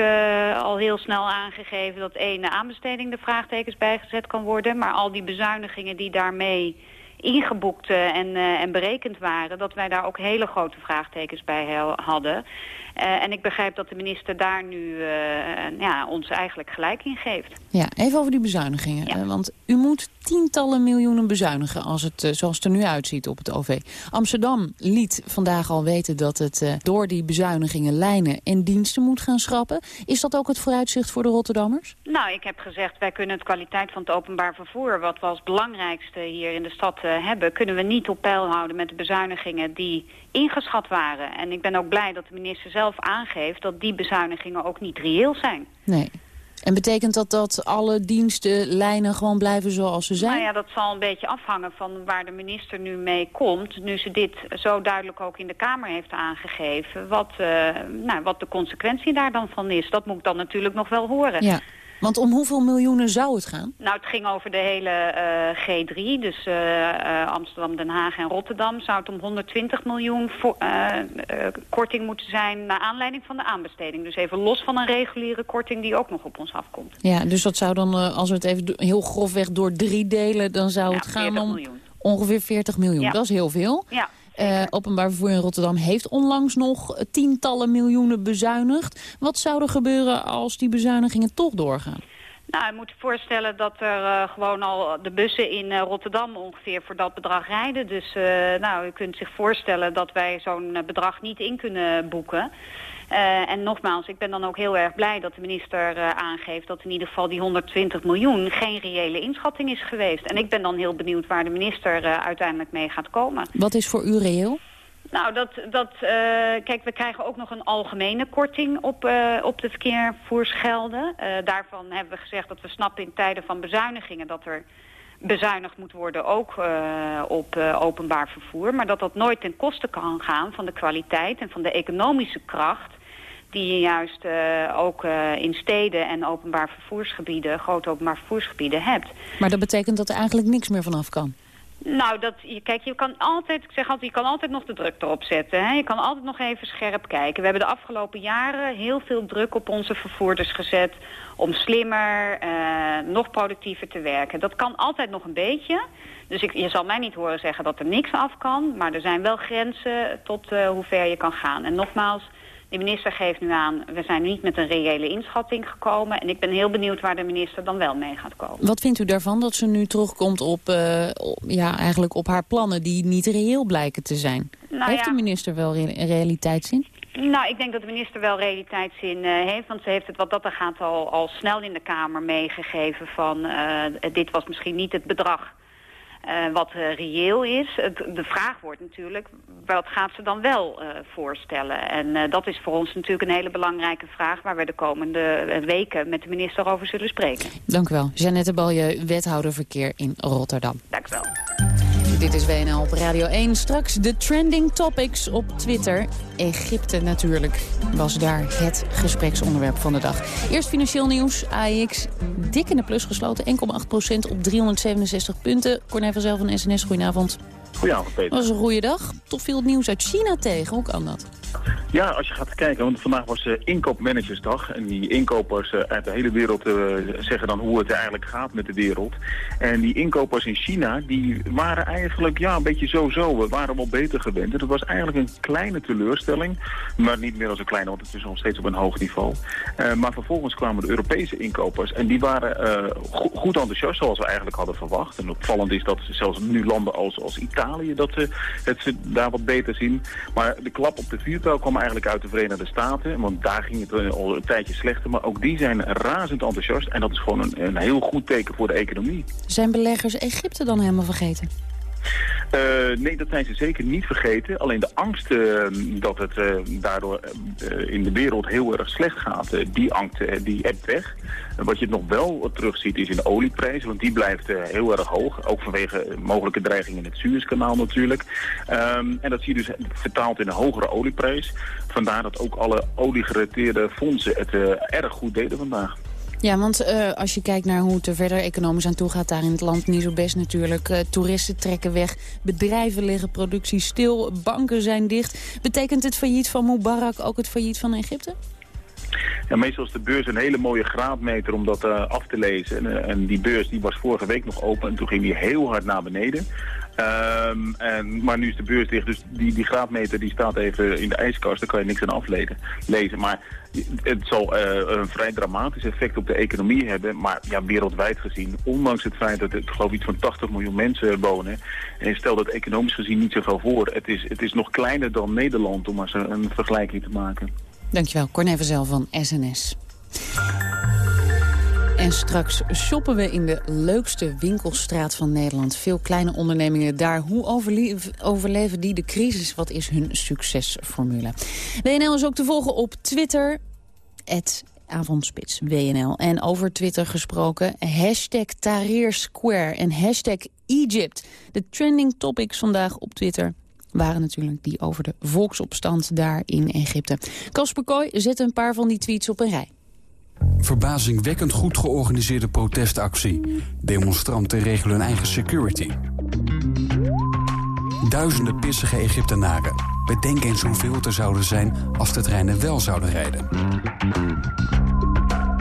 al heel snel aangegeven dat één aanbesteding de vraagtekens bijgezet kan worden. Maar al die bezuinigingen die daarmee ingeboekt en, uh, en berekend waren... dat wij daar ook hele grote vraagtekens bij hadden. Uh, en ik begrijp dat de minister daar nu uh, ja, ons eigenlijk gelijk in geeft. Ja, even over die bezuinigingen. Ja. want u moet tientallen miljoenen bezuinigen als het, zoals het er nu uitziet op het OV. Amsterdam liet vandaag al weten dat het door die bezuinigingen lijnen en diensten moet gaan schrappen. Is dat ook het vooruitzicht voor de Rotterdammers? Nou, ik heb gezegd, wij kunnen het kwaliteit van het openbaar vervoer... wat we als belangrijkste hier in de stad hebben... kunnen we niet op peil houden met de bezuinigingen die ingeschat waren. En ik ben ook blij dat de minister zelf aangeeft dat die bezuinigingen ook niet reëel zijn. Nee. En betekent dat dat alle dienstenlijnen gewoon blijven zoals ze zijn? Nou ja, dat zal een beetje afhangen van waar de minister nu mee komt. Nu ze dit zo duidelijk ook in de Kamer heeft aangegeven. Wat, uh, nou, wat de consequentie daar dan van is. Dat moet ik dan natuurlijk nog wel horen. Ja. Want om hoeveel miljoenen zou het gaan? Nou, het ging over de hele uh, G3, dus uh, uh, Amsterdam, Den Haag en Rotterdam. Zou het om 120 miljoen voor, korting moeten zijn naar aanleiding van de aanbesteding. Dus even los van een reguliere korting die ook nog op ons afkomt. Ja, dus dat zou dan, als we het even heel grofweg door drie delen... dan zou ja, het gaan om miljoen. ongeveer 40 miljoen. Ja. Dat is heel veel. Ja. Uh, openbaar vervoer in Rotterdam heeft onlangs nog tientallen miljoenen bezuinigd. Wat zou er gebeuren als die bezuinigingen toch doorgaan? Nou, je moet je voorstellen dat er uh, gewoon al de bussen in uh, Rotterdam ongeveer voor dat bedrag rijden. Dus uh, nou, u kunt zich voorstellen dat wij zo'n bedrag niet in kunnen boeken. En nogmaals, ik ben dan ook heel erg blij dat de minister aangeeft dat in ieder geval die 120 miljoen geen reële inschatting is geweest. En ik ben dan heel benieuwd waar de minister uiteindelijk mee gaat komen. Wat is voor u reëel? Nou, dat, dat, uh, kijk, we krijgen ook nog een algemene korting op, uh, op de verkeervoersgelden. Uh, daarvan hebben we gezegd dat we snappen in tijden van bezuinigingen dat er bezuinigd moet worden ook op openbaar vervoer. Maar dat dat nooit ten koste kan gaan van de kwaliteit en van de economische kracht die je juist ook in steden en openbaar vervoersgebieden, grote openbaar vervoersgebieden hebt. Maar dat betekent dat er eigenlijk niks meer vanaf kan? Nou, dat, kijk, je kan altijd, ik zeg altijd, je kan altijd nog de druk erop zetten. Hè? Je kan altijd nog even scherp kijken. We hebben de afgelopen jaren heel veel druk op onze vervoerders gezet om slimmer, uh, nog productiever te werken. Dat kan altijd nog een beetje. Dus ik, je zal mij niet horen zeggen dat er niks af kan. Maar er zijn wel grenzen tot uh, hoe ver je kan gaan. En nogmaals, de minister geeft nu aan, we zijn niet met een reële inschatting gekomen. En ik ben heel benieuwd waar de minister dan wel mee gaat komen. Wat vindt u daarvan dat ze nu terugkomt op, uh, ja, eigenlijk op haar plannen die niet reëel blijken te zijn? Nou heeft ja. de minister wel re realiteitszin? Nou, ik denk dat de minister wel realiteitszin uh, heeft. Want ze heeft het wat dat er gaat al, al snel in de Kamer meegegeven van... Uh, dit was misschien niet het bedrag uh, wat uh, reëel is. De vraag wordt natuurlijk, wat gaat ze dan wel uh, voorstellen? En dat is voor ons natuurlijk een hele belangrijke vraag... waar we de komende weken met de minister over zullen spreken. Dank u wel. Jeannette Balje, wethouder verkeer in Rotterdam. Dank u wel. Dit is WNL op Radio 1. Straks de trending topics op Twitter. Egypte natuurlijk was daar het gespreksonderwerp van de dag. Eerst financieel nieuws. AEX dik in de plus gesloten. 1,8% op 367 punten. Corné van Zel van SNS, goedenavond. Goedenavond, Peter. was een goede dag. Toch viel het nieuws uit China tegen. Hoe kan dat? Ja, als je gaat kijken, want vandaag was uh, inkoopmanagersdag. En die inkopers uh, uit de hele wereld uh, zeggen dan hoe het eigenlijk gaat met de wereld. En die inkopers in China, die waren eigenlijk ja, een beetje zo-zo. We waren wel beter gewend. En dat was eigenlijk een kleine teleurstelling. Maar niet meer als een kleine, want het is nog steeds op een hoog niveau. maar vervolgens kwamen de Europese inkopers. En die waren go goed enthousiast, zoals we eigenlijk hadden verwacht. En opvallend is dat zelfs nu landen als, als Italië dat ze het ze daar wat beter zien. Maar de klap op de vuurpijl kwam eigenlijk uit de Verenigde Staten. Want daar ging het al een tijdje slechter. Maar ook die zijn razend enthousiast. En dat is gewoon een, een heel goed teken voor de economie. Zijn beleggers Egypte dan helemaal vergeten? Uh, nee, dat zijn ze zeker niet vergeten. Alleen de angst uh, dat het uh, daardoor in de wereld heel erg slecht gaat, die angst die ebt weg. wat je nog wel terugziet is in de olieprijs, want die blijft heel erg hoog. Ook vanwege mogelijke dreigingen in het Suezkanaal natuurlijk. Um, en dat zie je dus vertaald in een hogere olieprijs. Vandaar dat ook alle oliegerelateerde fondsen het erg goed deden vandaag. Ja, want uh, als je kijkt naar hoe het er verder economisch aan toe gaat... daar in het land niet zo best natuurlijk. Uh, toeristen trekken weg, bedrijven liggen productie stil, banken zijn dicht. Betekent het failliet van Mubarak ook het failliet van Egypte? Ja, meestal is de beurs een hele mooie graadmeter om dat uh, af te lezen. En, en, die beurs die was vorige week nog open en toen ging die heel hard naar beneden. Um, en, maar nu is de beurs dicht, dus die, die graadmeter die staat even in de ijskast. Daar kan je niks aan aflezen. Lezen. Maar het zal uh, een vrij dramatisch effect op de economie hebben. Maar ja, wereldwijd gezien, ondanks het feit dat er geloof iets van 80 miljoen mensen wonen. En stel dat economisch gezien niet zoveel voor. Het is, het is nog kleiner dan Nederland om maar een vergelijking te maken. Dankjewel, Corné Verzel van SNS. En straks shoppen we in de leukste winkelstraat van Nederland. Veel kleine ondernemingen daar. Hoe overleven die de crisis? Wat is hun succesformule? WNL is ook te volgen op Twitter. Avondspits WNL. En over Twitter gesproken, hashtag Square en hashtag Egypt. De trending topics vandaag op Twitter waren natuurlijk die over de volksopstand daar in Egypte. Casper Kooi zet een paar van die tweets op een rij. Verbazingwekkend goed georganiseerde protestactie. Demonstranten regelen hun eigen security. Duizenden pissige Egyptenaren. Bedenk eens hoeveel er zouden zijn als de treinen wel zouden rijden.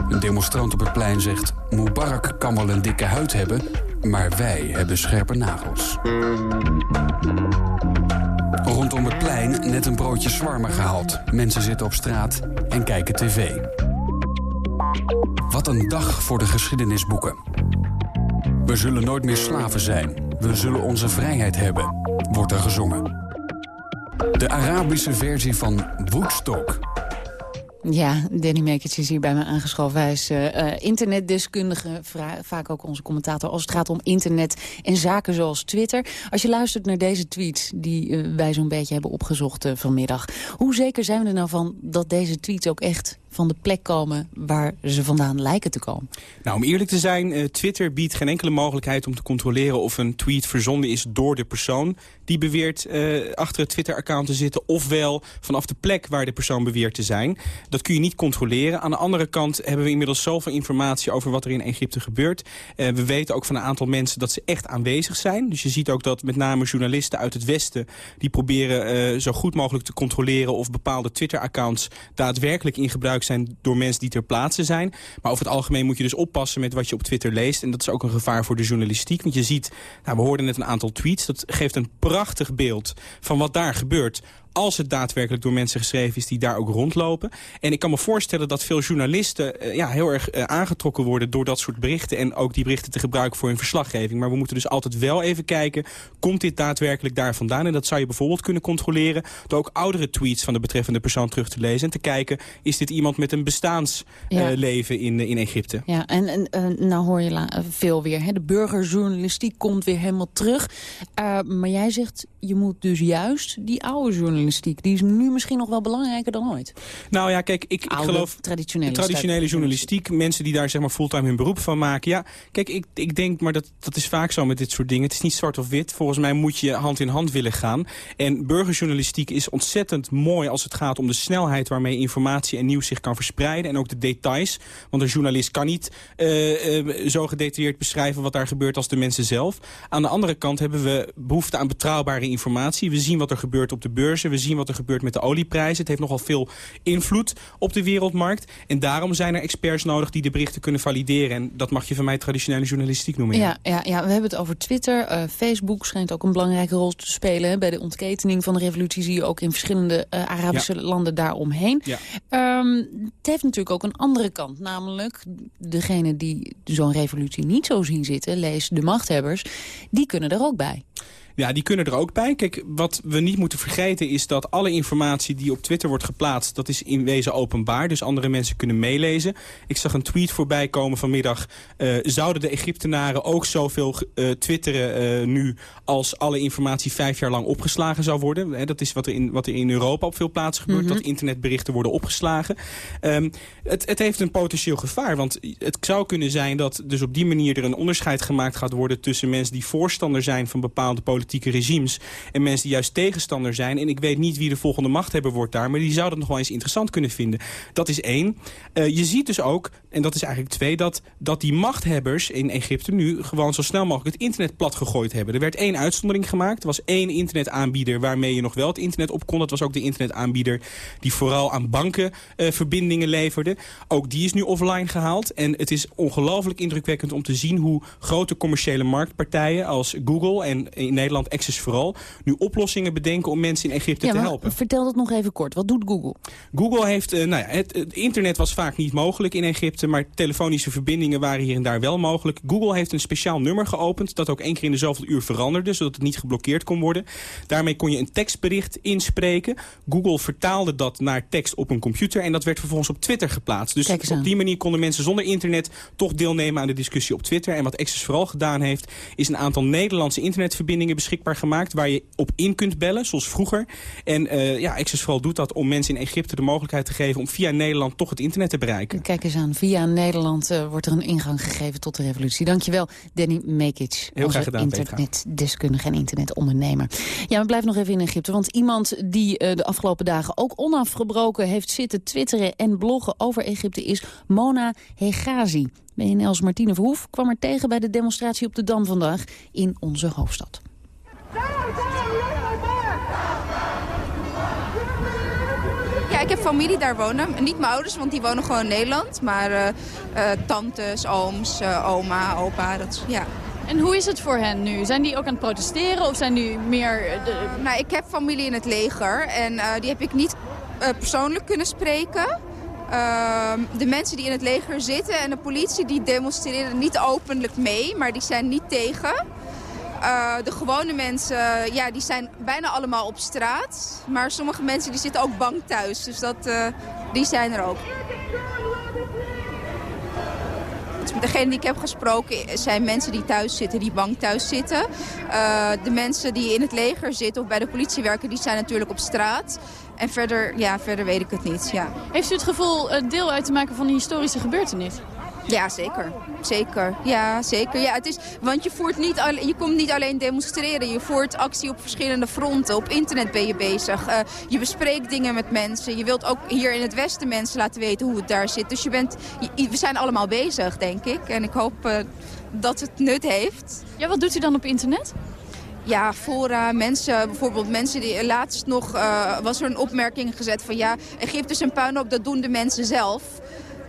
Een demonstrant op het plein zegt... Mubarak kan wel een dikke huid hebben, maar wij hebben scherpe nagels. Rondom het plein net een broodje zwarmer gehaald. Mensen zitten op straat en kijken tv. Wat een dag voor de geschiedenisboeken. We zullen nooit meer slaven zijn. We zullen onze vrijheid hebben, wordt er gezongen. De Arabische versie van Woodstock. Ja, Danny Meekers is hier bij me aangeschoven. Hij is uh, internetdeskundige, vaak ook onze commentator... als het gaat om internet en zaken zoals Twitter. Als je luistert naar deze tweets die uh, wij zo'n beetje hebben opgezocht vanmiddag... hoe zeker zijn we er nou van dat deze tweets ook echt van de plek komen waar ze vandaan lijken te komen? Nou, om eerlijk te zijn, uh, Twitter biedt geen enkele mogelijkheid om te controleren of een tweet verzonden is door de persoon die beweert uh, achter het Twitter-account te zitten, ofwel vanaf de plek waar de persoon beweert te zijn. Dat kun je niet controleren. Aan de andere kant hebben we inmiddels zoveel informatie over wat er in Egypte gebeurt. Uh, we weten ook van een aantal mensen dat ze echt aanwezig zijn. Dus je ziet ook dat met name journalisten uit het Westen, die proberen zo goed mogelijk te controleren of bepaalde Twitter-accounts daadwerkelijk in gebruik zijn door mensen die ter plaatse zijn. Maar over het algemeen moet je dus oppassen met wat je op Twitter leest. En dat is ook een gevaar voor de journalistiek. Want je ziet, nou, we hoorden net een aantal tweets. Dat geeft een prachtig beeld van wat daar gebeurt als het daadwerkelijk door mensen geschreven is die daar ook rondlopen. En ik kan me voorstellen dat veel journalisten uh, ja, heel erg uh, aangetrokken worden door dat soort berichten. En ook die berichten te gebruiken voor hun verslaggeving. Maar we moeten dus altijd wel even kijken, komt dit daadwerkelijk daar vandaan? En dat zou je bijvoorbeeld kunnen controleren door ook oudere tweets van de betreffende persoon terug te lezen. En te kijken, is dit iemand met een bestaansleven ja. uh, in, in Egypte? Ja, en, en nou hoor je veel weer. Hè? De burgerjournalistiek komt weer helemaal terug. maar jij zegt, je moet dus juist die oude journalistiek. Die is nu misschien nog wel belangrijker dan ooit. Nou ja, kijk, ik, ik geloof... traditionele, traditionele journalistiek. Mensen die daar zeg maar fulltime hun beroep van maken. Ja, kijk, ik, ik denk, maar dat, dat is vaak zo met dit soort dingen. Het is niet zwart of wit. Volgens mij moet je hand in hand willen gaan. En burgerjournalistiek is ontzettend mooi als het gaat om de snelheid waarmee informatie en nieuws zich kan verspreiden. En ook de details. Want een journalist kan niet uh, uh, zo gedetailleerd beschrijven wat daar gebeurt als de mensen zelf. Aan de andere kant hebben we behoefte aan betrouwbare informatie. We zien wat er gebeurt op de beurzen. We zien wat er gebeurt met de olieprijzen. Het heeft nogal veel invloed op de wereldmarkt. En daarom zijn er experts nodig die de berichten kunnen valideren. En dat mag je van mij traditionele journalistiek noemen. Ja, ja, ja we hebben het over Twitter. Uh, Facebook schijnt ook een belangrijke rol te spelen. Hè. Bij de ontketening van de revolutie zie je ook in verschillende uh, Arabische ja. landen daaromheen. Ja. Um, het heeft natuurlijk ook een andere kant. Namelijk, degene die zo'n revolutie niet zo zien zitten, lees de machthebbers, die kunnen er ook bij. Ja, die kunnen er ook bij. Kijk, wat we niet moeten vergeten is dat alle informatie die op Twitter wordt geplaatst... dat is in wezen openbaar, dus andere mensen kunnen meelezen. Ik zag een tweet voorbij komen vanmiddag. Uh, zouden de Egyptenaren ook zoveel uh, twitteren uh, nu... als alle informatie vijf jaar lang opgeslagen zou worden? He, dat is wat er, in, wat er in Europa op veel plaatsen gebeurt. Mm -hmm. Dat internetberichten worden opgeslagen. Um, het, het heeft een potentieel gevaar, want het zou kunnen zijn... dat dus op die manier er een onderscheid gemaakt gaat worden... tussen mensen die voorstander zijn van bepaalde politieke regimes... en mensen die juist tegenstander zijn. En ik weet niet wie de volgende machthebber wordt daar... maar die zou dat nog wel eens interessant kunnen vinden. Dat is één. Uh, je ziet dus ook, en dat is eigenlijk twee... Dat, dat die machthebbers in Egypte nu gewoon zo snel mogelijk het internet plat gegooid hebben. Er werd één uitzondering gemaakt. Er was één internetaanbieder waarmee je nog wel het internet op kon. Dat was ook de internetaanbieder die vooral aan banken uh, verbindingen leverde. Ook die is nu offline gehaald. En het is ongelooflijk indrukwekkend om te zien hoe grote commerciële marktpartijen als Google en in Nederland Access vooral nu oplossingen bedenken om mensen in Egypte ja, te helpen. Vertel dat nog even kort. Wat doet Google? Google heeft, uh, nou ja, het, het, internet was vaak niet mogelijk in Egypte, maar telefonische verbindingen waren hier en daar wel mogelijk. Google heeft een speciaal nummer geopend dat ook één keer in de zoveel uur veranderde, zodat het niet geblokkeerd kon worden. Daarmee kon je een tekstbericht inspreken. Google vertaalde dat naar tekst op een computer en dat werd vervolgens op Twitter geplaatst. Dus op die manier konden mensen zonder internet toch deelnemen aan de discussie op Twitter. En wat Access vooral gedaan heeft, is een aantal Nederlandse internetverbindingen beschikbaar gemaakt waar je op in kunt bellen, zoals vroeger. En uh, ja, Access vooral doet dat om mensen in Egypte de mogelijkheid te geven om via Nederland toch het internet te bereiken. Kijk eens aan, via Nederland uh, wordt er een ingang gegeven tot de revolutie. Dankjewel, Danny Mekic, Heel onze gedaan, internetdeskundige en internetondernemer. Ja, we blijven nog even in Egypte, want iemand die uh, de afgelopen dagen ook onafgebroken heeft zitten twitteren en bloggen over Egypte is Mona Hegazi. BNL's Martine Verhoef kwam er tegen bij de demonstratie op de Dam vandaag in onze hoofdstad. Heb familie daar wonen. Niet mijn ouders, want die wonen gewoon in Nederland. Maar uh, uh, tantes, ooms, uh, oma, opa, dat ja. En hoe is het voor hen nu? Zijn die ook aan het protesteren of zijn die meer... De... Nou, ik heb familie in het leger en die heb ik niet persoonlijk kunnen spreken. Uh, de mensen die in het leger zitten en de politie die demonstreren niet openlijk mee, maar die zijn niet tegen. Uh, de gewone mensen, ja, die zijn bijna allemaal op straat. Maar sommige mensen die zitten ook bang thuis, dus dat, uh, die zijn er ook. Degene die ik heb gesproken zijn mensen die thuis zitten, die bang thuis zitten. Uh, de mensen die in het leger zitten of bij de politie werken, die zijn natuurlijk op straat. En verder, ja, verder weet ik het niet, ja. Heeft u het gevoel deel uit te maken van een historische gebeurtenis? Ja, zeker. Zeker. Ja, zeker. Ja, het is, want je, voert niet al, je komt niet alleen demonstreren. Je voert actie op verschillende fronten. Op internet ben je bezig. Uh, je bespreekt dingen met mensen. Je wilt ook hier in het Westen mensen laten weten hoe het daar zit. Dus je bent, je, we zijn allemaal bezig, denk ik. En ik hoop uh, dat het nut heeft. Ja, wat doet u dan op internet? ja, fora, mensen, bijvoorbeeld mensen die laatst nog uh, was er een opmerking gezet van ja, Egypte is een puinhoop, dat doen de mensen zelf.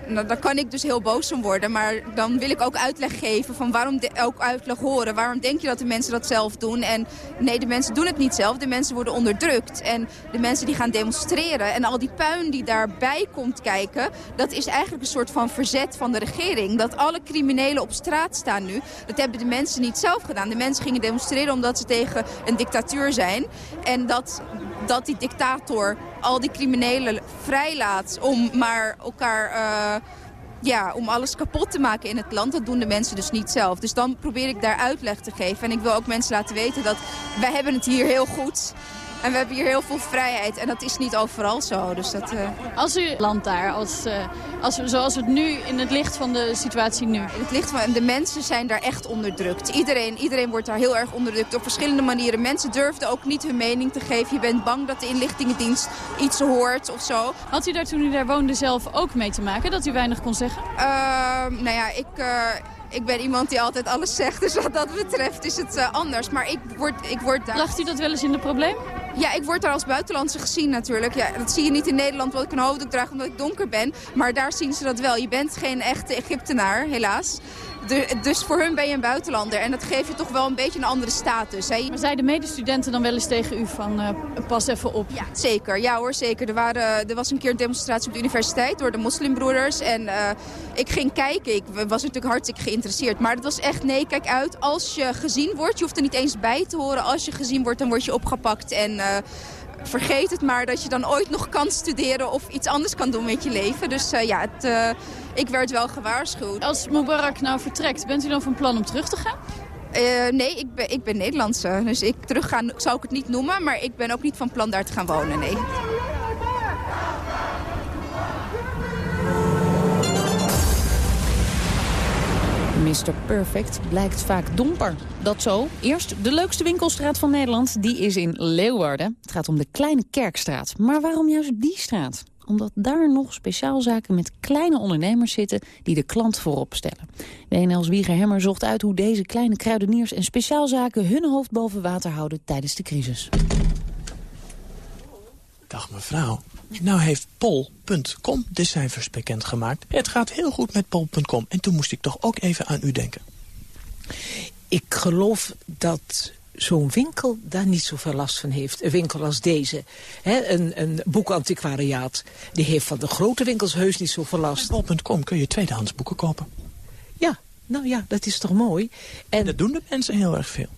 Nou, daar kan ik dus heel boos om worden. Maar dan wil ik ook uitleg geven van waarom ook uitleg horen. Waarom denk je dat de mensen dat zelf doen? En nee, de mensen doen het niet zelf. De mensen worden onderdrukt. En de mensen die gaan demonstreren en al die puin die daarbij komt kijken... dat is eigenlijk een soort van verzet van de regering. Dat alle criminelen op straat staan nu. Dat hebben de mensen niet zelf gedaan. De mensen gingen demonstreren omdat ze tegen een dictatuur zijn. En dat, dat die dictator al die criminelen vrijlaat om maar elkaar... Uh, ja, om alles kapot te maken in het land. Dat doen de mensen dus niet zelf. Dus dan probeer ik daar uitleg te geven. En ik wil ook mensen laten weten dat wij hebben het hier heel goed en we hebben hier heel veel vrijheid. En dat is niet overal zo. Dus dat, uh... Als u landt daar, als, uh, als, zoals het nu in het licht van de situatie nu? In het licht van de mensen zijn daar echt onderdrukt. Iedereen, iedereen wordt daar heel erg onderdrukt op verschillende manieren. Mensen durfden ook niet hun mening te geven. Je bent bang dat de inlichtingendienst iets hoort of zo. Had u daar toen u daar woonde zelf ook mee te maken? Dat u weinig kon zeggen? Uh, nou ja, ik ik ben iemand die altijd alles zegt. Dus wat dat betreft is het uh, anders. Maar ik word, ik word daar... Lacht u dat wel eens in de problemen? Ja, ik word daar als buitenlandse gezien natuurlijk. Ja, dat zie je niet in Nederland, omdat ik een hoofddoek draag omdat ik donker ben. Maar daar zien ze dat wel. Je bent geen echte Egyptenaar, helaas. Dus voor hun ben je een buitenlander. En dat geeft je toch wel een beetje een andere status. Hè? Maar zeiden medestudenten dan wel eens tegen u van uh, pas even op? Ja, zeker. Ja hoor, zeker. Er, waren, er was een keer een demonstratie op de universiteit door de moslimbroeders. En uh, ik ging kijken. Ik was natuurlijk hartstikke geïnteresseerd. Maar het was echt, nee, kijk uit. Als je gezien wordt, je hoeft er niet eens bij te horen. Als je gezien wordt, dan word je opgepakt. En... Uh, vergeet het maar dat je dan ooit nog kan studeren of iets anders kan doen met je leven. Dus uh, ja, het, uh, ik werd wel gewaarschuwd. Als Mubarak nou vertrekt, bent u dan van plan om terug te gaan? Uh, nee, ik ben, ik ben Nederlandse. Dus ik teruggaan zou ik het niet noemen. Maar ik ben ook niet van plan daar te gaan wonen, nee. Mr. Perfect blijkt vaak domper. Dat zo. Eerst de leukste winkelstraat van Nederland, die is in Leeuwarden. Het gaat om de Kleine Kerkstraat. Maar waarom juist die straat? Omdat daar nog speciaalzaken met kleine ondernemers zitten die de klant voorop stellen. WNL's Wieger Hemmer zocht uit hoe deze kleine kruideniers en speciaalzaken hun hoofd boven water houden tijdens de crisis. Dag mevrouw. Nou heeft Pol.com de cijfers bekendgemaakt. Het gaat heel goed met Pol.com. En toen moest ik toch ook even aan u denken. Ik geloof dat zo'n winkel daar niet zoveel last van heeft. Een winkel als deze. Hè, een, een boekantiquariaat. Die heeft van de grote winkels heus niet zoveel last. Pol.com kun je tweedehands boeken kopen. Ja, nou ja, dat is toch mooi. En dat doen de mensen heel erg veel.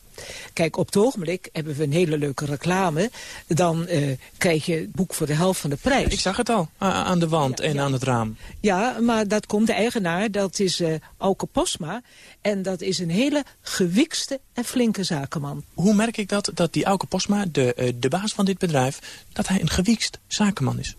Kijk, op het ogenblik hebben we een hele leuke reclame. Dan uh, krijg je het boek voor de helft van de prijs. Ik zag het al, aan de wand ja, en ja. aan het raam. Ja, maar dat komt de eigenaar, dat is uh, Auke Posma. En dat is een hele gewikste en flinke zakenman. Hoe merk ik dat, dat die Auke Posma, de, uh, de baas van dit bedrijf... dat hij een gewikst zakenman is?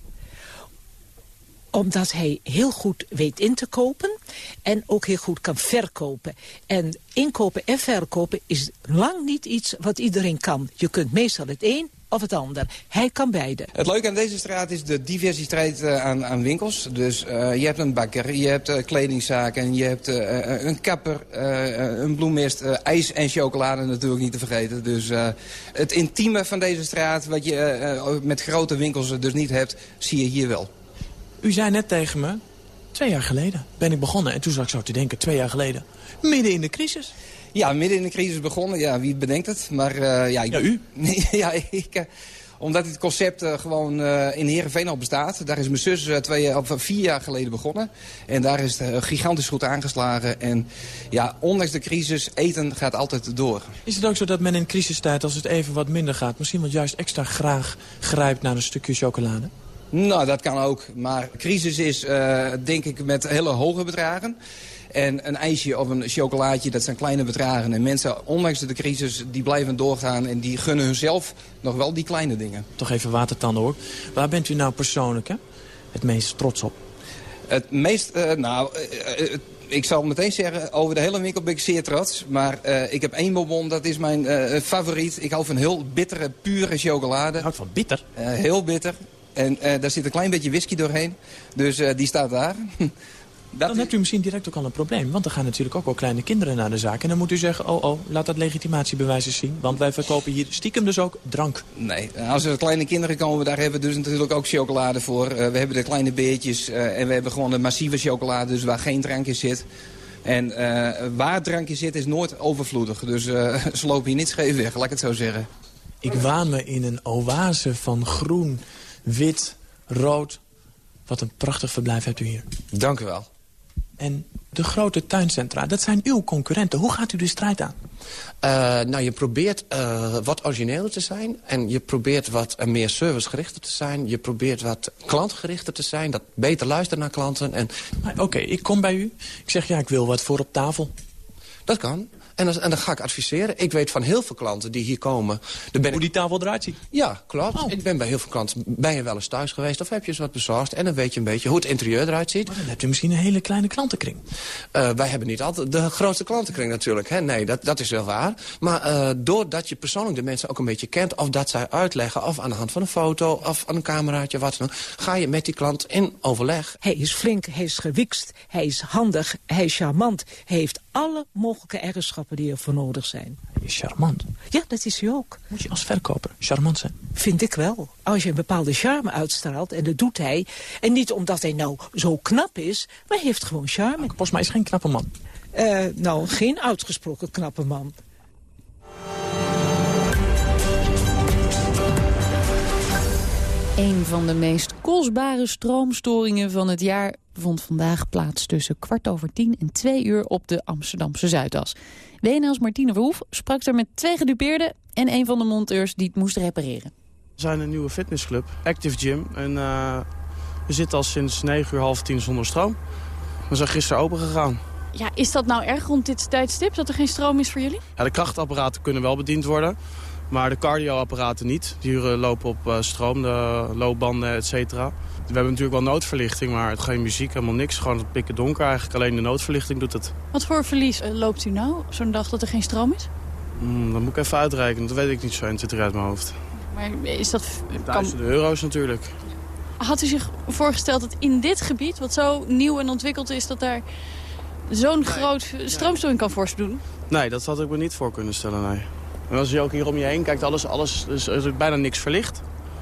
Omdat hij heel goed weet in te kopen en ook heel goed kan verkopen. En inkopen en verkopen is lang niet iets wat iedereen kan. Je kunt meestal het een of het ander. Hij kan beide. Het leuke aan deze straat is de diversiteit uh, aan, aan, winkels. Dus uh, je hebt een bakker, je hebt uh, kledingzaken, je hebt een kapper, een bloemist, ijs en chocolade natuurlijk niet te vergeten. Dus het intieme van deze straat, wat je met grote winkels dus niet hebt, zie je hier wel. U zei net tegen me, twee jaar geleden ben ik begonnen. En toen zat ik zo te denken, twee jaar geleden, midden in de crisis. Ja, midden in de crisis begonnen. Ja, wie bedenkt het? Maar, uh, ja, ik, ja, u? ja, ik... Uh, omdat dit concept uh, gewoon uh, in Heerenveen al bestaat. Daar is mijn zus uh, twee, of vier jaar geleden begonnen. En daar is het gigantisch goed aangeslagen. En ja, ondanks de crisis, eten gaat altijd door. Is het ook zo dat men in crisistijd, als het even wat minder gaat... misschien wat juist extra graag grijpt naar een stukje chocolade? Nou, dat kan ook. Maar crisis is, uh, denk ik, met hele hoge bedragen. En een ijsje of een chocolaatje, dat zijn kleine bedragen. En mensen, ondanks de crisis, die blijven doorgaan... en die gunnen hunzelf nog wel die kleine dingen. Toch even watertanden hoor. Waar bent u nou persoonlijk hè? het meest trots op? Het meest, uh, nou... Uh, ik zal meteen zeggen, over de hele winkel ben ik zeer trots. Maar ik heb één bonbon, dat is mijn favoriet. Ik hou van heel bittere, pure chocolade. Houdt van bitter? Heel bitter. En daar zit een klein beetje whisky doorheen. Dus die staat daar. Dat dan hebt u misschien direct ook al een probleem. Want er gaan natuurlijk ook wel kleine kinderen naar de zaak. En dan moet u zeggen, oh oh, laat dat legitimatiebewijs eens zien. Want wij verkopen hier stiekem dus ook drank. Nee, als er kleine kinderen komen, daar hebben we dus natuurlijk ook chocolade voor. Uh, we hebben de kleine beertjes uh, en we hebben gewoon de massieve chocolade, dus waar geen drank in zit. En uh, waar drank in zit is nooit overvloedig. Dus ze lopen hier niet scheef weg, laat ik het zo zeggen. Ik waan me in een oase van groen, wit, rood. Wat een prachtig verblijf hebt u hier. Dank u wel. En de grote tuincentra, dat zijn uw concurrenten. Hoe gaat u de strijd aan? Uh, nou, je probeert uh, wat origineler te zijn. En je probeert wat uh, meer servicegerichter te zijn. Je probeert wat klantgerichter te zijn. Dat beter luisteren naar klanten. En... Oké, okay, ik kom bij u. Ik zeg, ja, ik wil wat voor op tafel. Dat kan. En dan, en dan ga ik adviseren. Ik weet van heel veel klanten die hier komen... Ben Hoe die tafel eruit ziet? Ja, klopt. Oh. Ik ben bij heel veel klanten... Ben je wel eens thuis geweest of heb je eens wat bezorgd... en dan weet je een beetje hoe het interieur eruit ziet. Maar dan hebt u misschien een hele kleine klantenkring. Uh, wij hebben niet altijd de grootste klantenkring natuurlijk. Hè? Nee, dat, dat is wel waar. Maar uh, doordat je persoonlijk de mensen ook een beetje kent... of dat zij uitleggen, of aan de hand van een foto... of aan een cameraatje, wat dan ga je met die klant in overleg. Hij is flink, hij is gewikst, hij is handig, hij is charmant. Hij heeft alle mogelijke eigenschappen die er voor nodig zijn. is charmant. Ja, dat is hij ook. Moet je als verkoper charmant zijn? Vind ik wel. Als je een bepaalde charme uitstraalt, en dat doet hij... en niet omdat hij nou zo knap is, maar hij heeft gewoon charme. Mij is geen knappe man. Uh, nou, geen uitgesproken knappe man. Een van de meest kostbare stroomstoringen van het jaar vond vandaag plaats tussen kwart over tien en twee uur op de Amsterdamse Zuidas. WNL's Martine Verhoef sprak er met twee gedupeerden en een van de monteurs die het moest repareren. We zijn een nieuwe fitnessclub, Active Gym. En uh, we zitten al sinds 9 uur half tien zonder stroom. We zijn gisteren open gegaan. Ja, is dat nou erg rond dit tijdstip, dat er geen stroom is voor jullie? Ja, de krachtapparaten kunnen wel bediend worden. Maar de cardioapparaten niet. Die lopen op uh, stroom, de loopbanden, et cetera. We hebben natuurlijk wel noodverlichting, maar geen muziek, helemaal niks. Gewoon het pikken donker eigenlijk. Alleen de noodverlichting doet het. Wat voor verlies uh, loopt u nou zo'n dag dat er geen stroom is? Mm, dat moet ik even uitrekenen. Dat weet ik niet zo 1, 2, uit mijn hoofd. Maar is dat... Duizenden euro's natuurlijk. Had u zich voorgesteld dat in dit gebied, wat zo nieuw en ontwikkeld is... dat daar zo'n nee. groot stroomstoring kan voorsdoen? Nee, dat had ik me niet voor kunnen stellen, nee. En als je ook hier om je heen kijkt, alles, alles is, is bijna niks verlicht.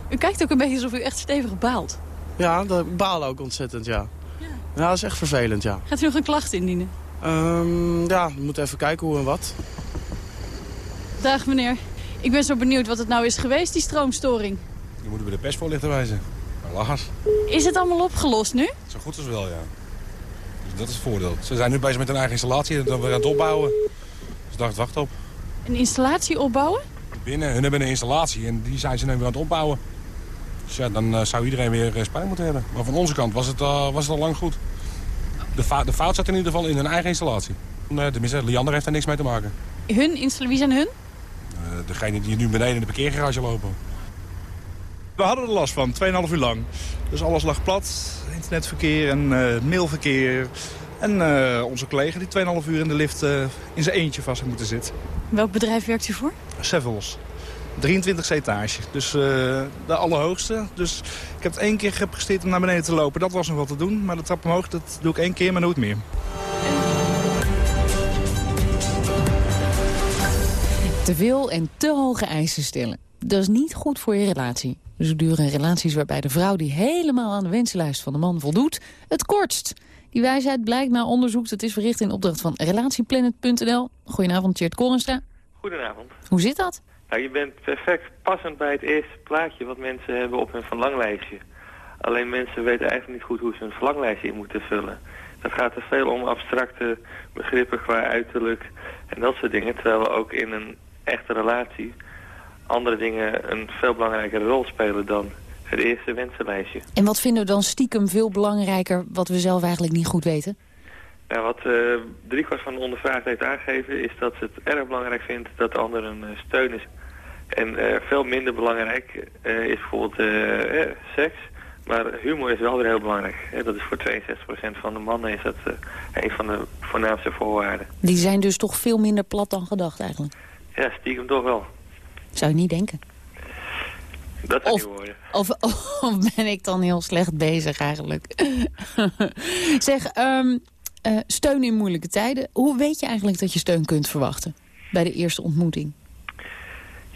U kijkt ook een beetje alsof u echt stevig baalt. Ja, dat baal ook ontzettend, ja. ja. Ja, dat is echt vervelend, ja. Gaat u nog een klacht indienen? Um, ja, we moeten even kijken hoe en wat. Dag meneer. Ik ben zo benieuwd wat het nou is geweest, die stroomstoring. Je moet bij de persvoorlichter wijzen. Lachers. Is het allemaal opgelost nu? Zo goed als wel, ja. Dus dat is het voordeel. Ze zijn nu bezig met hun eigen installatie en dan weer aan het opbouwen. Dus dacht, wacht op. Een installatie opbouwen? Binnen, hun hebben een installatie en die zijn ze nu weer aan het opbouwen. Dus ja, dan uh, zou iedereen weer uh, spijt moeten hebben. Maar van onze kant was het, uh, was het al lang goed. De, fa de, fout zat in ieder geval in hun eigen installatie. tenminste, Liander heeft daar niks mee te maken. Hun installatie, wie zijn hun? degene die nu beneden in de parkeergarage lopen. We hadden er last van, 2,5 uur lang. Dus alles lag plat, internetverkeer en mailverkeer. En uh, onze collega die 2,5 uur in de lift uh, in zijn eentje vast heeft moeten zitten. Welk bedrijf werkt u voor? Sevels. 23 etage. Dus uh, de allerhoogste. Dus ik heb het één keer gepresteerd om naar beneden te lopen. Dat was nog wat te doen. Maar de trap omhoog, dat doe ik één keer, maar nooit meer. Te veel en te hoge eisen stellen. Dat is niet goed voor je relatie. Dus duren relaties waarbij de vrouw die helemaal aan de wensenlijst van de man voldoet... het kortst. Die wijsheid blijkt na onderzoek. Dat is verricht in opdracht van relatieplanet.nl. Goedenavond, Tjert Korenstra. Goedenavond. Hoe zit dat? Nou, je bent perfect passend bij het eerste plaatje wat mensen hebben op hun verlanglijstje. Alleen mensen weten eigenlijk niet goed hoe ze hun verlanglijstje in moeten vullen. Dat gaat te veel om abstracte begrippen qua uiterlijk en dat soort dingen. Terwijl we ook in een echte relatie andere dingen een veel belangrijkere rol spelen dan het eerste wensenlijstje. En wat vinden we dan stiekem veel belangrijker wat we zelf eigenlijk niet goed weten? Nou, wat uh, driekwart van de ondervraagd heeft aangegeven is dat ze het erg belangrijk vindt dat de ander een uh, steun is. En uh, veel minder belangrijk is bijvoorbeeld seks. Maar humor is wel weer heel belangrijk. Dat is voor 62% van de mannen is dat een van de voornaamste voorwaarden. Die zijn dus toch veel minder plat dan gedacht eigenlijk? Ja, stiekem toch wel. Zou je niet denken? Dat of, horen. Of, of, ben ik dan heel slecht bezig eigenlijk? zeg, um, uh, steun in moeilijke tijden. Hoe weet je eigenlijk dat je steun kunt verwachten bij de eerste ontmoeting?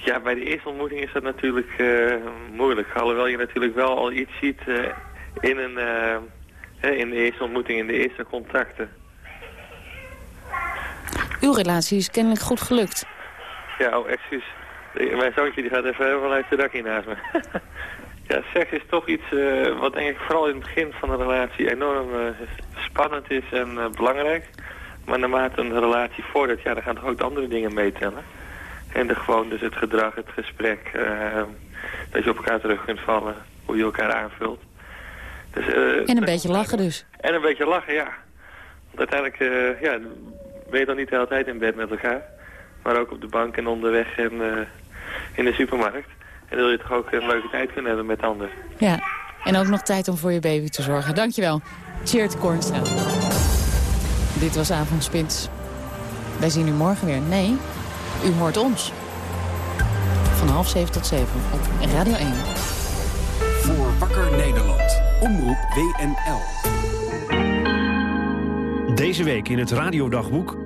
Ja, bij de eerste ontmoeting is dat natuurlijk uh, moeilijk. Alhoewel je natuurlijk wel al iets ziet uh, in, een, in de eerste ontmoeting, in de eerste contacten. Uw relatie is kennelijk goed gelukt. Ja, oh, excuus. Mijn zoontje die gaat even vanuit de dak naast me. ja, seks is toch iets wat denk ik vooral in het begin van een relatie enorm spannend is en belangrijk. Maar naarmate een relatie voordat, ja, dan gaan toch ook de andere dingen meetellen. En de, gewoon dus het gedrag, het gesprek, dat je op elkaar terug kunt vallen, hoe je elkaar aanvult. Dus, en een beetje lachen dus. En een beetje lachen, ja. Want uiteindelijk ja, ben je dan niet de hele tijd in bed met elkaar. Maar ook op de bank en onderweg en in de supermarkt. En dan wil je toch ook een leuke tijd kunnen hebben met anderen. Ja, en ook nog tijd om voor je baby te zorgen. Dankjewel. Cheert Kornstra. Dit was Avondspits. Wij zien u morgen weer. Nee, u hoort ons. Van half zeven tot zeven op Radio 1. Voor Wakker Nederland. Omroep WNL. Deze week in het radiodagboek...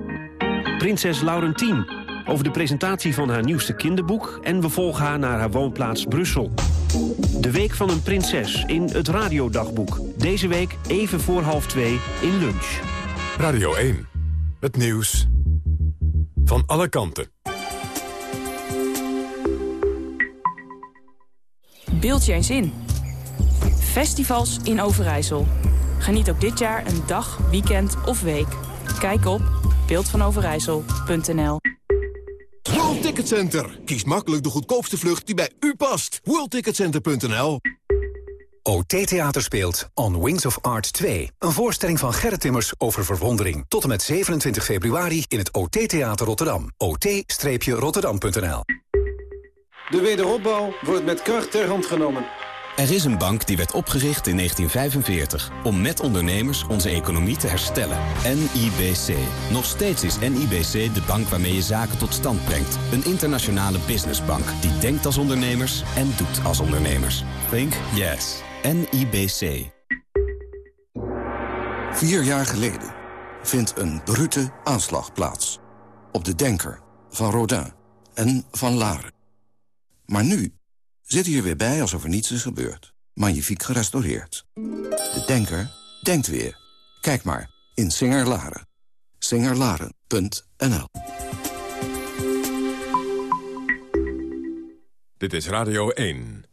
Prinses Laurentien over de presentatie van haar nieuwste kinderboek... en we volgen haar naar haar woonplaats Brussel. De Week van een Prinses in het Radiodagboek. Deze week even voor half twee in lunch. Radio 1. Het nieuws van alle kanten. Beeld je eens in. Festivals in Overijssel. Geniet ook dit jaar een dag, weekend of week. Kijk op beeldvanoverijssel.nl World Ticket Center. Kies makkelijk de goedkoopste vlucht die bij u past. WorldTicketCenter.nl OT Theater speelt On Wings of Art 2. Een voorstelling van Gerrit Timmers over verwondering. Tot en met 27 februari in het OT Theater Rotterdam. ot-rotterdam.nl De wederopbouw wordt met kracht ter hand genomen. Er is een bank die werd opgericht in 1945 om met ondernemers onze economie te herstellen. NIBC. Nog steeds is NIBC de bank waarmee je zaken tot stand brengt. Een internationale businessbank die denkt als ondernemers en doet als ondernemers. Think yes. NIBC. Vier jaar geleden vindt een brute aanslag plaats. Op de Denker van Rodin en van Laren. Maar nu zit hier weer bij alsof er niets is gebeurd. Magnifiek gerestaureerd. De Denker denkt weer. Kijk maar in Singer-Laren. Singerlaren.nl Dit is Radio 1.